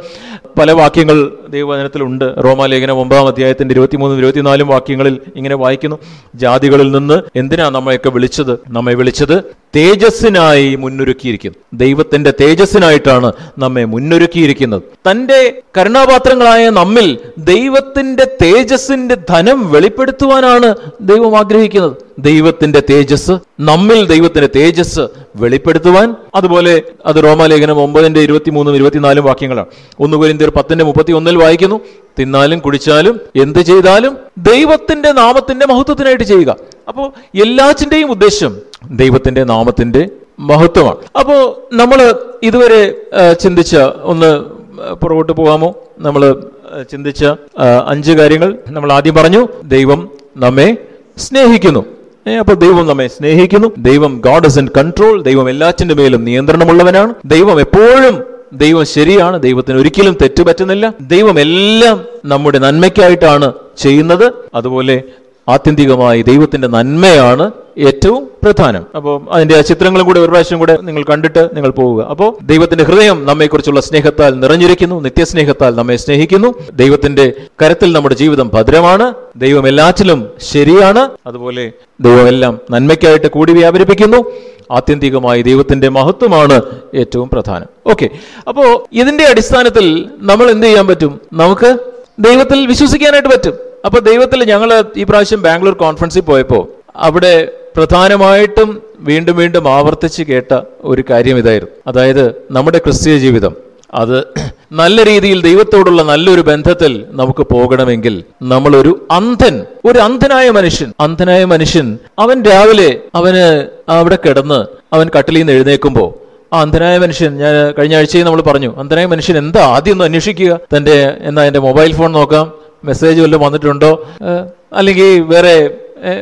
പല വാക്യങ്ങൾ ദൈവവചനത്തിലുണ്ട് റോമാലേഖനം ഒമ്പതാം അധ്യായത്തിന്റെ ഇരുപത്തിമൂന്നും ഇരുപത്തിനാലും വാക്യങ്ങളിൽ ഇങ്ങനെ വായിക്കുന്നു. ജാതികളിൽ നിന്ന് എന്തിനാ നമ്മളെയൊക്കെ വിളിച്ചത്? നമ്മെ വിളിച്ചത് തേജസ്സിനായി മുന്നൊരുക്കിയിരിക്കുന്നു. ദൈവത്തിന്റെ തേജസ്സിനായിട്ടാണ് നമ്മെ മുന്നൊരുക്കിയിരിക്കുന്നത്. തന്റെ കരുണാപാത്രങ്ങളായ നമ്മിൽ ദൈവത്തിന്റെ തേജസ്സിന്റെ ധനം വെളിപ്പെടുത്തുവാനാണ് ദൈവം ആഗ്രഹിക്കുന്നത്. ദൈവത്തിന്റെ തേജസ് നമ്മിൽ ദൈവത്തിന്റെ തേജസ് വെളിപ്പെടുത്തുവാൻ. അതുപോലെ അത് റോമാലേഖനം ഒമ്പതിന്റെ ഇരുപത്തിമൂന്നും ഇരുപത്തിനാലും വാക്യങ്ങളാണ്. ഒന്ന് കുരിന്തിയർ പത്തിന്റെ മുപ്പത്തി ഒന്നിൽ വായിക്കുന്നു തിന്നാലും കുടിച്ചാലും എന്ത് ചെയ്താലും ദൈവത്തിന്റെ നാമത്തിന്റെ മഹത്വത്തിനായിട്ട് ചെയ്യുക. അപ്പോൾ എല്ലാറ്റിന്റെയും ഉദ്ദേശം ദൈവത്തിന്റെ നാമത്തിന്റെ മഹത്വമാണ്. അപ്പോ നമ്മൾ ഇതുവരെ ചിന്തിച്ച ഒന്ന് പുറകോട്ട് പോകാമോ? നമ്മൾ ചിന്തിച്ച അഞ്ച് കാര്യങ്ങൾ നമ്മൾ ആദ്യം പറഞ്ഞു. ദൈവം നമ്മെ സ്നേഹിക്കുന്നു. അപ്പൊ അപ്പോൾ ദൈവം നമ്മെ സ്നേഹിക്കുന്നു. ദൈവം ഗോഡ് ഇസ് ഇൻ കൺട്രോൾ ദൈവം എല്ലാറ്റിന്റെ മേലും നിയന്ത്രണമുള്ളവനാണ്. ദൈവം എപ്പോഴും ദൈവം ശരിയാണ്. ദൈവത്തിന് ഒരിക്കലും തെറ്റുപറ്റുന്നില്ല ദൈവം എല്ലാം നമ്മുടെ നന്മയ്ക്കായിട്ടാണ് ചെയ്യുന്നത്. അതുപോലെ ആത്യന്തികമായി ദൈവത്തിന്റെ നന്മയാണ് ഏറ്റവും പ്രധാനം. അപ്പോൾ അതിന്റെ ചിത്രങ്ങളും കൂടെ ഒരു പ്രാവശ്യം കൂടെ നിങ്ങൾ കണ്ടിട്ട് നിങ്ങൾ പോവുക. അപ്പോൾ ദൈവത്തിന്റെ ഹൃദയം നമ്മെക്കുറിച്ചുള്ള സ്നേഹത്താൽ നിറഞ്ഞിരിക്കുന്നു നിത്യസ്നേഹത്താൽ നമ്മെ സ്നേഹിക്കുന്നു. ദൈവത്തിന്റെ കരത്തിൽ നമ്മുടെ ജീവിതം ഭദ്രമാണ് ദൈവം എല്ലാറ്റിലും ശരിയാണ്. അതുപോലെ ദൈവമെല്ലാം നന്മയ്ക്കായിട്ട് കൂടി വ്യാപരിപ്പിക്കുന്നു. ആത്യന്തികമായി ദൈവത്തിന്റെ മഹത്വമാണ് ഏറ്റവും പ്രധാനം. ഓക്കെ. അപ്പോ ഇതിന്റെ അടിസ്ഥാനത്തിൽ നമ്മൾ എന്ത് ചെയ്യാൻ പറ്റും? നമുക്ക് ദൈവത്തിൽ വിശ്വസിക്കാനായിട്ട് പറ്റും. അപ്പൊ ദൈവത്തിൽ ഞങ്ങൾ ഈ പ്രാവശ്യം ബാംഗ്ലൂർ കോൺഫറൻസിൽ പോയപ്പോൾ അവിടെ പ്രധാനമായിട്ടും വീണ്ടും വീണ്ടും ആവർത്തിച്ച് കേട്ട ഒരു കാര്യം ഇതായിരുന്നു. അതായത് നമ്മുടെ ക്രിസ്തീയ ജീവിതം. അത് നല്ല രീതിയിൽ ദൈവത്തോടുള്ള നല്ലൊരു ബന്ധത്തിൽ നമുക്ക് പോകണമെങ്കിൽ നമ്മളൊരു അന്ധൻ ഒരു അന്ധനായ മനുഷ്യൻ അന്ധനായ മനുഷ്യൻ അവൻ രാവിലെ അവന് അവിടെ കിടന്ന് അവൻ കട്ടിലിൽ നിന്ന് എഴുന്നേക്കുമ്പോൾ ആ അന്ധനായ മനുഷ്യൻ ഞാൻ കഴിഞ്ഞ ആഴ്ചയിൽ നമ്മൾ പറഞ്ഞു അന്ധനായ മനുഷ്യൻ എന്താ ആദ്യം ഒന്ന് അന്വേഷിക്കുക? തന്റെ എന്നാ എന്റെ മൊബൈൽ ഫോൺ നോക്കാം മെസ്സേജ് വല്ലതും വന്നിട്ടുണ്ടോ? അല്ലെങ്കിൽ വേറെ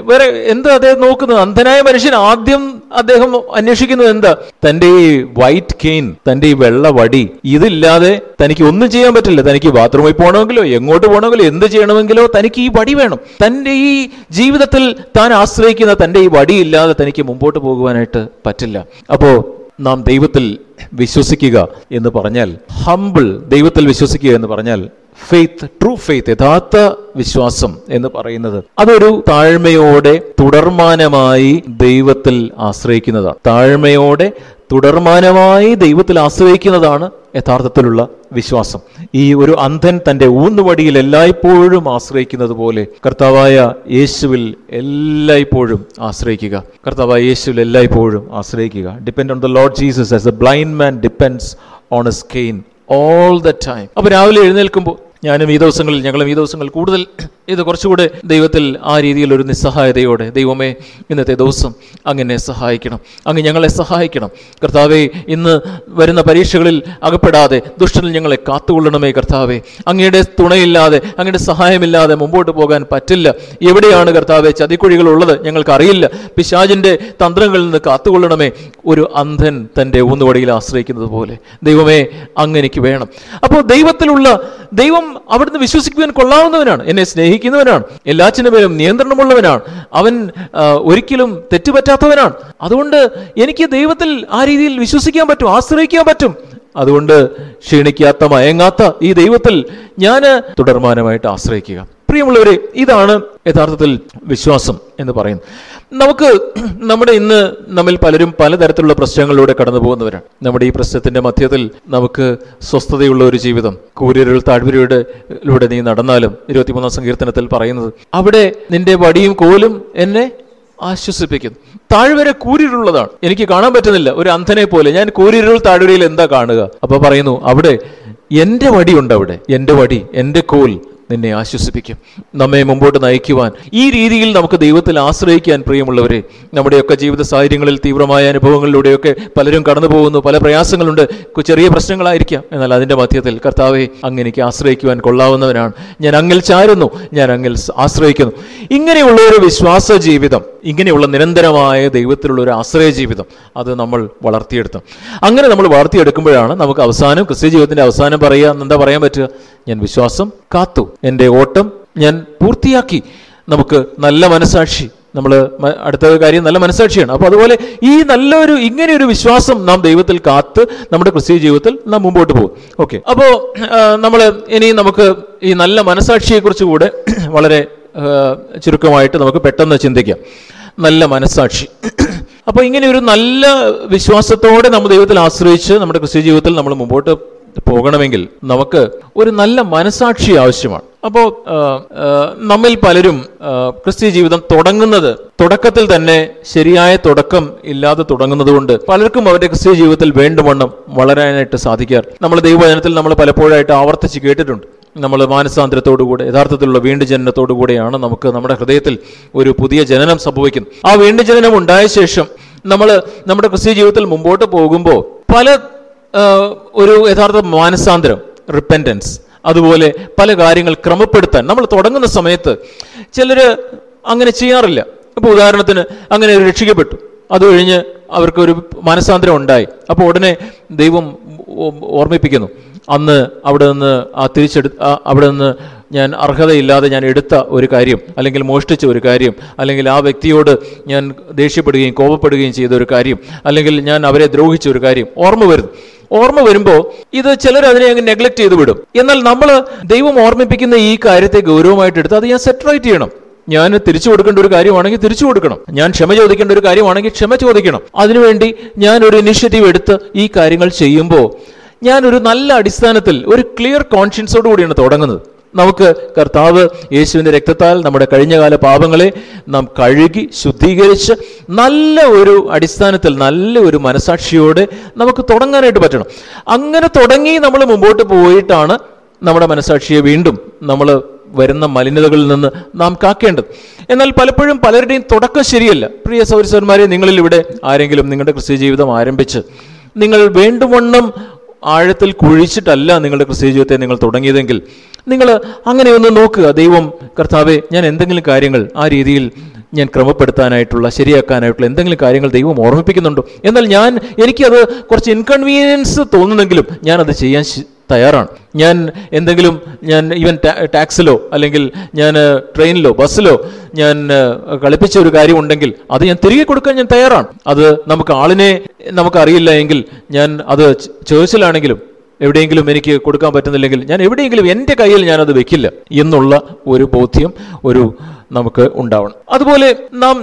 വേറെ എന്താ അദ്ദേഹം നോക്കുന്നത്? അന്ധനായ മനുഷ്യൻ ആദ്യം അദ്ദേഹം അന്വേഷിക്കുന്നത് എന്താ? തന്റെ ഈ വൈറ്റ് കെയിൻ തന്റെ ഈ വെള്ള വടി ഇതില്ലാതെ തനിക്ക് ഒന്നും ചെയ്യാൻ പറ്റില്ല. തനിക്ക് ബാത്റൂമിൽ പോകണമെങ്കിലോ എങ്ങോട്ട് പോകണമെങ്കിലോ എന്ത് ചെയ്യണമെങ്കിലോ തനിക്ക് ഈ വടി വേണം. തന്റെ ഈ ജീവിതത്തിൽ താൻ ആശ്രയിക്കുന്ന തന്റെ ഈ വടി ഇല്ലാതെ തനിക്ക് മുമ്പോട്ട് പോകുവാനായിട്ട് പറ്റില്ല. അപ്പോ നാം ദൈവത്തിൽ വിശ്വസിക്കുക എന്ന് പറഞ്ഞാൽ ഹമ്പിൾ ദൈവത്തിൽ വിശ്വസിക്കുക എന്ന് പറഞ്ഞാൽ ഫെയ്ത്ത് ട്രൂ ഫെയ്ത്ത് യഥാർത്ഥ വിശ്വാസം എന്ന് പറയുന്നത് അതൊരു താഴ്മയോടെ തുടർമാനമായി ദൈവത്തിൽ ആശ്രയിക്കുന്നതാണ്. താഴ്മയോടെ തുടർമാനമായി ദൈവത്തിൽ ആശ്രയിക്കുന്നതാണ് യഥാർത്ഥത്തിലുള്ള വിശ്വാസം. ഈ ഒരു അന്ധൻ തന്റെ ഊന്നുവടിയിൽ എല്ലായ്പ്പോഴും ആശ്രയിക്കുന്നത് പോലെ കർത്താവായ യേശുവിൽ എല്ലായ്പ്പോഴും ആശ്രയിക്കുക. കർത്താവായ യേശുവിൽ എല്ലായ്പ്പോഴും ആശ്രയിക്കുക. Depend on the Lord Jesus as a blind man depends on a cane all the time അപ്പോൾ രാവിലെ എഴുന്നേൽക്കുമ്പോൾ ഞാനും ഈ ദിവസങ്ങളിൽ ഞങ്ങളും ഈ ദിവസങ്ങൾ കൂടുതൽ ഇത് കുറച്ചുകൂടെ ദൈവത്തിൽ ആ രീതിയിൽ ഒരു നിസ്സഹായതയോടെ ദൈവമേ ഇന്നത്തെ ദിവസം അങ്ങനെ സഹായിക്കണം. അങ്ങ് ഞങ്ങളെ സഹായിക്കണം. കർത്താവെ ഇന്ന് വരുന്ന പരീക്ഷകളിൽ അകപ്പെടാതെ ദുഷ്ടനിൽ ഞങ്ങളെ കാത്തുകൊള്ളണമേ കർത്താവെ. അങ്ങയുടെ തുണയില്ലാതെ അങ്ങയുടെ സഹായമില്ലാതെ മുമ്പോട്ട് പോകാൻ പറ്റില്ല. എവിടെയാണ് കർത്താവെ ചതിക്കുഴികൾ ഉള്ളത് ഞങ്ങൾക്കറിയില്ല. പിശാജിന്റെ തന്ത്രങ്ങളിൽ നിന്ന് കാത്തുകൊള്ളണമേ. ഒരു അന്ധൻ തന്റെ ഊന്നുവടിയിൽ ആശ്രയിക്കുന്നത് പോലെ ദൈവമേ അങ്ങനെ വേണം. അപ്പോൾ ദൈവത്തിലുള്ള ദൈവം അവിടുന്ന് വിശ്വസിക്കുവാൻ കൊള്ളാവുന്നവനാണ്. എന്നെ സ്നേഹിക്കുന്നവനാണ്. എല്ലാറ്റിനും പേരും നിയന്ത്രണമുള്ളവനാണ്. അവൻ ഒരിക്കലും തെറ്റുപറ്റാത്തവനാണ്. അതുകൊണ്ട് എനിക്ക് ദൈവത്തിൽ ആ രീതിയിൽ വിശ്വസിക്കാൻ പറ്റും ആശ്രയിക്കാൻ പറ്റും. അതുകൊണ്ട് ക്ഷീണിക്കാത്ത മയങ്ങാത്ത ഈ ദൈവത്തിൽ ഞാൻ തുടർമാനമായിട്ട് ആശ്രയിക്കുക. പ്രിയമുള്ളവരെ ഇതാണ് യഥാർത്ഥത്തിൽ വിശ്വാസം എന്ന് പറയുന്നത്. നമുക്ക് നമ്മുടെ ഇന്ന് നമ്മിൽ പലരും പലതരത്തിലുള്ള പ്രശ്നങ്ങളിലൂടെ കടന്നു പോകുന്നവരാണ് നമ്മുടെ ഈ പ്രശ്നത്തിന്റെ മധ്യത്തിൽ നമുക്ക് സ്വസ്ഥതയുള്ള ഒരു ജീവിതം കൂരിരുൾ താഴ്വരയുടെ ലൂടെ നീ നടന്നാലും ഇരുപത്തിമൂന്നാം സങ്കീർത്തനത്തിൽ പറയുന്നത് അവിടെ നിന്റെ വടിയും കോലും എന്നെ ആശ്വസിപ്പിക്കുന്നു. താഴ്വര കൂരിരുള്ളതാണ് എനിക്ക് കാണാൻ പറ്റുന്നില്ല. ഒരു അന്ധനെ പോലെ ഞാൻ കൂരിരുൾ താഴ്വരയിൽ എന്താ കാണുക? അപ്പൊ പറയുന്നു അവിടെ എന്റെ വടിയുണ്ട് അവിടെ. എന്റെ വടി എന്റെ കോൽ നിന്നെ ആശ്വസിപ്പിക്കും. നമ്മെ മുമ്പോട്ട് നയിക്കുവാൻ. ഈ രീതിയിൽ നമുക്ക് ദൈവത്തിൽ ആശ്രയിക്കാൻ പ്രിയമുള്ളവരെ നമ്മുടെയൊക്കെ ജീവിത സാഹചര്യങ്ങളിൽ തീവ്രമായ അനുഭവങ്ങളിലൂടെയൊക്കെ പലരും കടന്നു പോകുന്നു. പല പ്രയാസങ്ങളുണ്ട്. ചെറിയ പ്രശ്നങ്ങളായിരിക്കാം. എന്നാൽ അതിന്റെ മധ്യത്തിൽ കർത്താവെ അങ്ങനെക്ക് ആശ്രയിക്കുവാൻ കൊള്ളാവുന്നവനാണ്. ഞാൻ അങ്ങിൽ ചാരുന്നു. ഞാൻ അങ്ങിൽ ആശ്രയിക്കുന്നു. ഇങ്ങനെയുള്ള ഒരു വിശ്വാസ ജീവിതം ഇങ്ങനെയുള്ള നിരന്തരമായ ദൈവത്തിലുള്ള ഒരു ആശ്രയ ജീവിതം അത് നമ്മൾ വളർത്തിയെടുത്തു. അങ്ങനെ നമ്മൾ വളർത്തിയെടുക്കുമ്പോഴാണ് നമുക്ക് അവസാനം ക്രിസ്ത്യ ജീവിതത്തിന്റെ അവസാനം പറയുക എന്താ പറയാൻ പറ്റുക? ഞാൻ വിശ്വാസം കാത്തു. എന്റെ ഓട്ടം ഞാൻ പൂർത്തിയാക്കി. നമുക്ക് നല്ല മനസാക്ഷി നമ്മൾ അടുത്ത കാര്യം നല്ല മനസാക്ഷിയാണ് അപ്പോൾ അതുപോലെ ഈ നല്ലൊരു ഇങ്ങനെ ഒരു വിശ്വാസം നാം ദൈവത്തിൽ കാത്ത് നമ്മുടെ ക്രിസ്തീയ ജീവിതത്തിൽ നാം മുമ്പോട്ട് പോകും. ഓക്കെ. അപ്പോൾ നമ്മൾ ഇനി നമുക്ക് ഈ നല്ല മനസാക്ഷിയെക്കുറിച്ച് കൂടെ *clears throat* വളരെ ചുരുക്കമായിട്ട് നമുക്ക് പെട്ടെന്ന് ചിന്തിക്കാം. നല്ല മനസാക്ഷി അപ്പോൾ ഇങ്ങനെ ഒരു നല്ല വിശ്വാസത്തോടെ നമ്മൾ ദൈവത്തിൽ ആശ്രയിച്ച് നമ്മുടെ ക്രിസ്ത്യ ജീവിതത്തിൽ നമ്മൾ മുമ്പോട്ട് പോകണമെങ്കിൽ നമുക്ക് ഒരു നല്ല മനസാക്ഷി ആവശ്യമാണ്. അപ്പോൾ നമ്മിൽ പലരും ക്രിസ്ത്യ ജീവിതം തുടങ്ങുന്നത് തുടക്കത്തിൽ തന്നെ ശരിയായ തുടക്കം ഇല്ലാതെ തുടങ്ങുന്നത് കൊണ്ട് പലർക്കും അവരുടെ ക്രിസ്ത്യ ജീവിതത്തിൽ വേണ്ടുവണ്ണം വളരാനായിട്ട് സാധിക്കാറ് നമ്മൾ ദൈവവചനത്തിൽ നമ്മൾ പലപ്പോഴായിട്ട് ആവർത്തിച്ച് കേട്ടിട്ടുണ്ട്. നമ്മൾ മാനസാന്തരത്തോടുകൂടെ യഥാർത്ഥത്തിലുള്ള വീണ്ടും ജനനത്തോടുകൂടെയാണ് നമുക്ക് നമ്മുടെ ഹൃദയത്തിൽ ഒരു പുതിയ ജനനം സംഭവിക്കുന്നത്. ആ വീണ്ടും ജനനം ഉണ്ടായ ശേഷം നമ്മൾ നമ്മുടെ ക്രിസ്ത്യ ജീവിതത്തിൽ മുമ്പോട്ട് പോകുമ്പോൾ പല ഒരു യഥാർത്ഥ മാനസാന്തരം റിപ്പന്റൻസ് അതുപോലെ പല കാര്യങ്ങൾ ക്രമപ്പെടുത്താൻ. നമ്മൾ തുടങ്ങുന്ന സമയത്ത് ചിലർ അങ്ങനെ ചെയ്യാറില്ല. ഇപ്പോൾ ഉദാഹരണത്തിന് അങ്ങനെ രക്ഷിക്കപ്പെട്ടു. അത് കഴിഞ്ഞ് അവർക്ക് ഒരു മനസാന്തരം ഉണ്ടായി. അപ്പോൾ ഉടനെ ദൈവം ഓർമ്മിപ്പിക്കുന്നു. അന്ന് അവിടെ നിന്ന് ആ തിരിച്ചെടു അവിടെ നിന്ന് ഞാൻ അർഹതയില്ലാതെ ഞാൻ എടുത്ത ഒരു കാര്യം അല്ലെങ്കിൽ മോഷ്ടിച്ച ഒരു കാര്യം അല്ലെങ്കിൽ ആ വ്യക്തിയോട് ഞാൻ ദേഷ്യപ്പെടുകയും കോപപ്പെടുകയും ചെയ്ത ഒരു കാര്യം അല്ലെങ്കിൽ ഞാൻ അവരെ ദ്രോഹിച്ച ഒരു കാര്യം ഓർമ്മ വരുന്നു. ഓർമ്മ വരുമ്പോൾ ഇത് ചിലർ അതിനെ അങ്ങ് നെഗ്ലക്ട് ചെയ്ത് വിടും. എന്നാൽ നമ്മൾ ദൈവം ഓർമ്മിപ്പിക്കുന്ന ഈ കാര്യത്തെ ഗൗരവമായിട്ട് എടുത്ത് അത് ഞാൻ സെറ്ററേറ്റ് ചെയ്യണം. ഞാൻ തിരിച്ചു കൊടുക്കേണ്ട ഒരു കാര്യമാണെങ്കിൽ തിരിച്ചു കൊടുക്കണം. ഞാൻ ക്ഷമ ചോദിക്കേണ്ട ഒരു കാര്യമാണെങ്കിൽ ക്ഷമ ചോദിക്കണം. അതിനുവേണ്ടി ഞാൻ ഒരു ഇനിഷ്യേറ്റീവ് എടുത്ത് ഈ കാര്യങ്ങൾ ചെയ്യുമ്പോൾ ഞാൻ ഒരു നല്ല അടിസ്ഥാനത്തിൽ ഒരു ക്ലിയർ കോൺഷ്യൻസോട് കൂടിയാണ് തുടങ്ങുന്നത്. നമുക്ക് കർത്താവ് യേശുവിന്റെ രക്തത്താൽ നമ്മുടെ കഴിഞ്ഞകാല പാപങ്ങളെ നാം കഴുകി ശുദ്ധീകരിച്ച് നല്ല ഒരു അടിസ്ഥാനത്തിൽ നല്ല ഒരു മനസാക്ഷിയോടെ നമുക്ക് തുടങ്ങാനായിട്ട് പറ്റണം. അങ്ങനെ തുടങ്ങി നമ്മൾ മുമ്പോട്ട് പോയിട്ടാണ് നമ്മുടെ മനസാക്ഷിയെ വീണ്ടും നമ്മൾ വരുന്ന മലിനതകളിൽ നിന്ന് നാം കാക്കേണ്ടത്. എന്നാൽ പലപ്പോഴും പലരുടെയും തുടക്കം ശരിയല്ല. പ്രിയ സൗരസന്മാരെ നിങ്ങളിൽ ഇവിടെ ആരെങ്കിലും നിങ്ങളുടെ ക്രിസ്ത്യ ജീവിതം ആരംഭിച്ച് നിങ്ങൾ വേണ്ടുവണ്ണം ആഴത്തിൽ കുഴിച്ചിട്ടല്ല നിങ്ങളുടെ ക്രിസ്ത്യ ജീവിതത്തെ നിങ്ങൾ തുടങ്ങിയതെങ്കിൽ നിങ്ങൾ അങ്ങനെ ഒന്ന് നോക്കുക. ദൈവം കർത്താവെ ഞാൻ എന്തെങ്കിലും കാര്യങ്ങൾ ആ രീതിയിൽ ഞാൻ ക്രമപ്പെടുത്താനായിട്ടുള്ള ശരിയാക്കാനായിട്ടുള്ള എന്തെങ്കിലും കാര്യങ്ങൾ ദൈവം ഓർമ്മിപ്പിക്കുന്നുണ്ടോ? എന്നാൽ ഞാൻ എനിക്കത് കുറച്ച് ഇൻകൺവീനിയൻസ് തോന്നുന്നെങ്കിലും ഞാനത് ചെയ്യാൻ തയ്യാറാണ്. ഞാൻ എന്തെങ്കിലും ഞാൻ ഈവൻ ടാക്സിലോ അല്ലെങ്കിൽ ഞാൻ ട്രെയിനിലോ ബസ്സിലോ ഞാൻ കളിപ്പിച്ച ഒരു കാര്യം ഉണ്ടെങ്കിൽ അത് ഞാൻ തിരികെ കൊടുക്കാൻ ഞാൻ തയ്യാറാണ്. അത് നമുക്ക് ആളിനെ നമുക്കറിയില്ല എങ്കിൽ ഞാൻ അത് ചേർച്ചിലാണെങ്കിലും എവിടെയെങ്കിലും എനിക്ക് കൊടുക്കാൻ പറ്റുന്നില്ലെങ്കിൽ ഞാൻ എവിടെയെങ്കിലും എന്റെ കയ്യിൽ ഞാനത് വെക്കില്ല എന്നുള്ള ഒരു ബോധ്യം ഒരു നമുക്ക് ഉണ്ടാവണം. അതുപോലെ നാം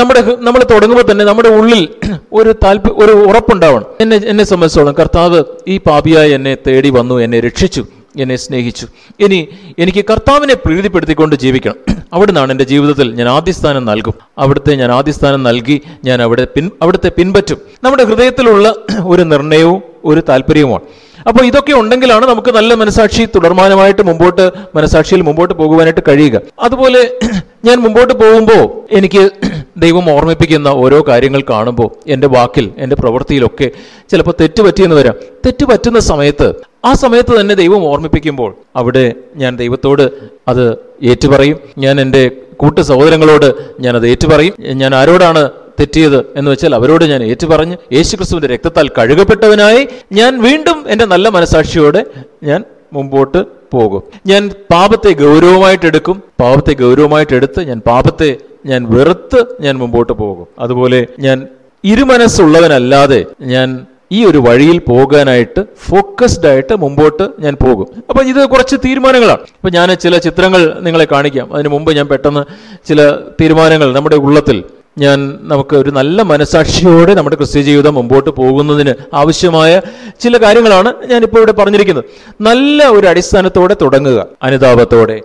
നമ്മുടെ നമ്മൾ തുടങ്ങുമ്പോൾ തന്നെ നമ്മുടെ ഉള്ളിൽ *clears throat* ഒരു താല്പ ഒരു ഉറപ്പുണ്ടാവണം. എന്നെ എന്നെ സംബന്ധിച്ചോളം കർത്താവ് ഈ പാപിയായി എന്നെ തേടി വന്നു എന്നെ രക്ഷിച്ചു എന്നെ സ്നേഹിച്ചു. ഇനി എനിക്ക് കർത്താവിനെ പ്രീതിപ്പെടുത്തിക്കൊണ്ട് ജീവിക്കണം. *clears throat* അവിടെ നിന്നാണ് എന്റെ ജീവിതത്തിൽ ഞാൻ ആദ്യസ്ഥാനം നൽകും. അവിടുത്തെ ഞാൻ ആദ്യസ്ഥാനം നൽകി ഞാൻ അവിടെ പിൻ അവിടുത്തെ പിൻപറ്റും. നമ്മുടെ ഹൃദയത്തിലുള്ള *clears throat* ഒരു നിർണയവും ഒരു താല്പര്യവുമാണ് അപ്പോൾ ഇതൊക്കെ ഉണ്ടെങ്കിലാണ് നമുക്ക് നല്ല മനസാക്ഷി തുടർമാനമായിട്ട് മുമ്പോട്ട് മനസാക്ഷിയിൽ മുമ്പോട്ട് പോകുവാനായിട്ട് കഴിയുക. അതുപോലെ *clears throat* ഞാൻ മുമ്പോട്ട് പോകുമ്പോൾ എനിക്ക് *clears throat* ദൈവം ഓർമ്മിപ്പിക്കുന്ന ഓരോ കാര്യങ്ങൾ കാണുമ്പോൾ എന്റെ വാക്കിൽ എന്റെ പ്രവൃത്തിയിലൊക്കെ ചിലപ്പോൾ തെറ്റ് പറ്റിയെന്ന് വരാം. തെറ്റ് പറ്റുന്ന സമയത്ത് ആ സമയത്ത് തന്നെ ദൈവം ഓർമ്മിപ്പിക്കുമ്പോൾ അവിടെ ഞാൻ ദൈവത്തോട് അത് ഏറ്റുപറയും. ഞാൻ എന്റെ കൂട്ടു സഹോദരങ്ങളോട് ഞാനത് ഏറ്റുപറയും. ഞാൻ ആരോടാണ് തെറ്റിയത് എന്ന് വെച്ചാൽ അവരോട് ഞാൻ ഏറ്റുപറഞ്ഞ് യേശുക്രിസ്തുവിന്റെ രക്തത്താൽ കഴുകപ്പെട്ടവനായി ഞാൻ വീണ്ടും എന്റെ നല്ല മനസാക്ഷിയോടെ ഞാൻ മുമ്പോട്ട് പോകും. ഞാൻ പാപത്തെ ഗൗരവമായിട്ട് എടുക്കും. പാപത്തെ ഗൗരവമായിട്ട് എടുത്ത് ഞാൻ പാപത്തെ ഞാൻ വെറുത്ത് ഞാൻ മുമ്പോട്ട് പോകും. അതുപോലെ ഞാൻ ഇരുമനസ്സുള്ളവനല്ലാതെ ഞാൻ ഈ ഒരു വഴിയിൽ പോകാനായിട്ട് ഫോക്കസ്ഡ് ആയിട്ട് മുമ്പോട്ട് ഞാൻ പോകും. അപ്പൊ ഇത് കുറച്ച് തീരുമാനങ്ങളാണ്. അപ്പോൾ ഞാൻ ചില ചിത്രങ്ങൾ നിങ്ങളെ കാണിക്കാം. അതിനു മുമ്പ് ഞാൻ പെട്ടെന്ന് ചില തീരുമാനങ്ങൾ നമ്മുടെ ഉള്ളത്തിൽ ഞാൻ നമുക്ക് ഒരു നല്ല മനസാക്ഷിയോടെ നമ്മുടെ ക്രിസ്ത്യ ജീവിതം മുമ്പോട്ട് പോകുന്നതിന് ആവശ്യമായ ചില കാര്യങ്ങളാണ് ഞാനിപ്പോൾ ഇവിടെ പറഞ്ഞിരിക്കുന്നത്. നല്ല ഒരു അടിസ്ഥാനത്തോടെ തുടങ്ങുക. അനുതാപത്തോടെ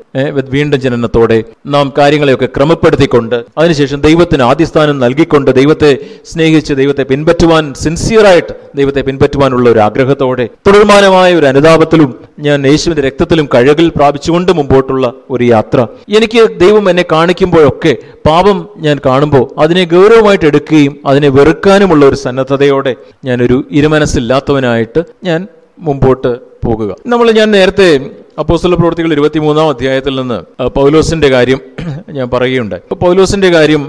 വീണ്ടും ജനനത്തോടെ നാം കാര്യങ്ങളെയൊക്കെ ക്രമപ്പെടുത്തിക്കൊണ്ട് അതിനുശേഷം ദൈവത്തിന് ആദ്യസ്ഥാനം നൽകിക്കൊണ്ട് ദൈവത്തെ സ്നേഹിച്ച് ദൈവത്തെ പിൻപറ്റുവാൻ സിൻസിയറായിട്ട് ദൈവത്തെ പിൻപറ്റുവാനുള്ള ഒരു ആഗ്രഹത്തോടെ തുടർമാനമായ ഒരു അനുതാപത്തിലും ഞാൻ യേശുവിന്റെ രക്തത്തിലും കഴുകിൽ പ്രാപിച്ചുകൊണ്ട് മുമ്പോട്ടുള്ള ഒരു യാത്ര. എനിക്ക് ദൈവം എന്നെ കാണിക്കുമ്പോഴൊക്കെ പാപം ഞാൻ കാണുമ്പോൾ അതിനെ ഗൗരവമായിട്ട് എടുക്കുകയും അതിനെ വെറുക്കാനുമുള്ള ഒരു സന്നദ്ധതയോടെ ഞാനൊരു ഇരുമനസ്സില്ലാത്തവനായിട്ട് ഞാൻ മുമ്പോട്ട് പോകുക. നമ്മൾ ഞാൻ നേരത്തെ അപ്പോസ്തല പ്രവൃത്തികൾ ഇരുപത്തിമൂന്നാം അധ്യായത്തിൽ നിന്ന് പൗലോസിന്റെ കാര്യം *clears throat* ഞാൻ പറയുകയുണ്ടായി. പൗലോസിന്റെ കാര്യം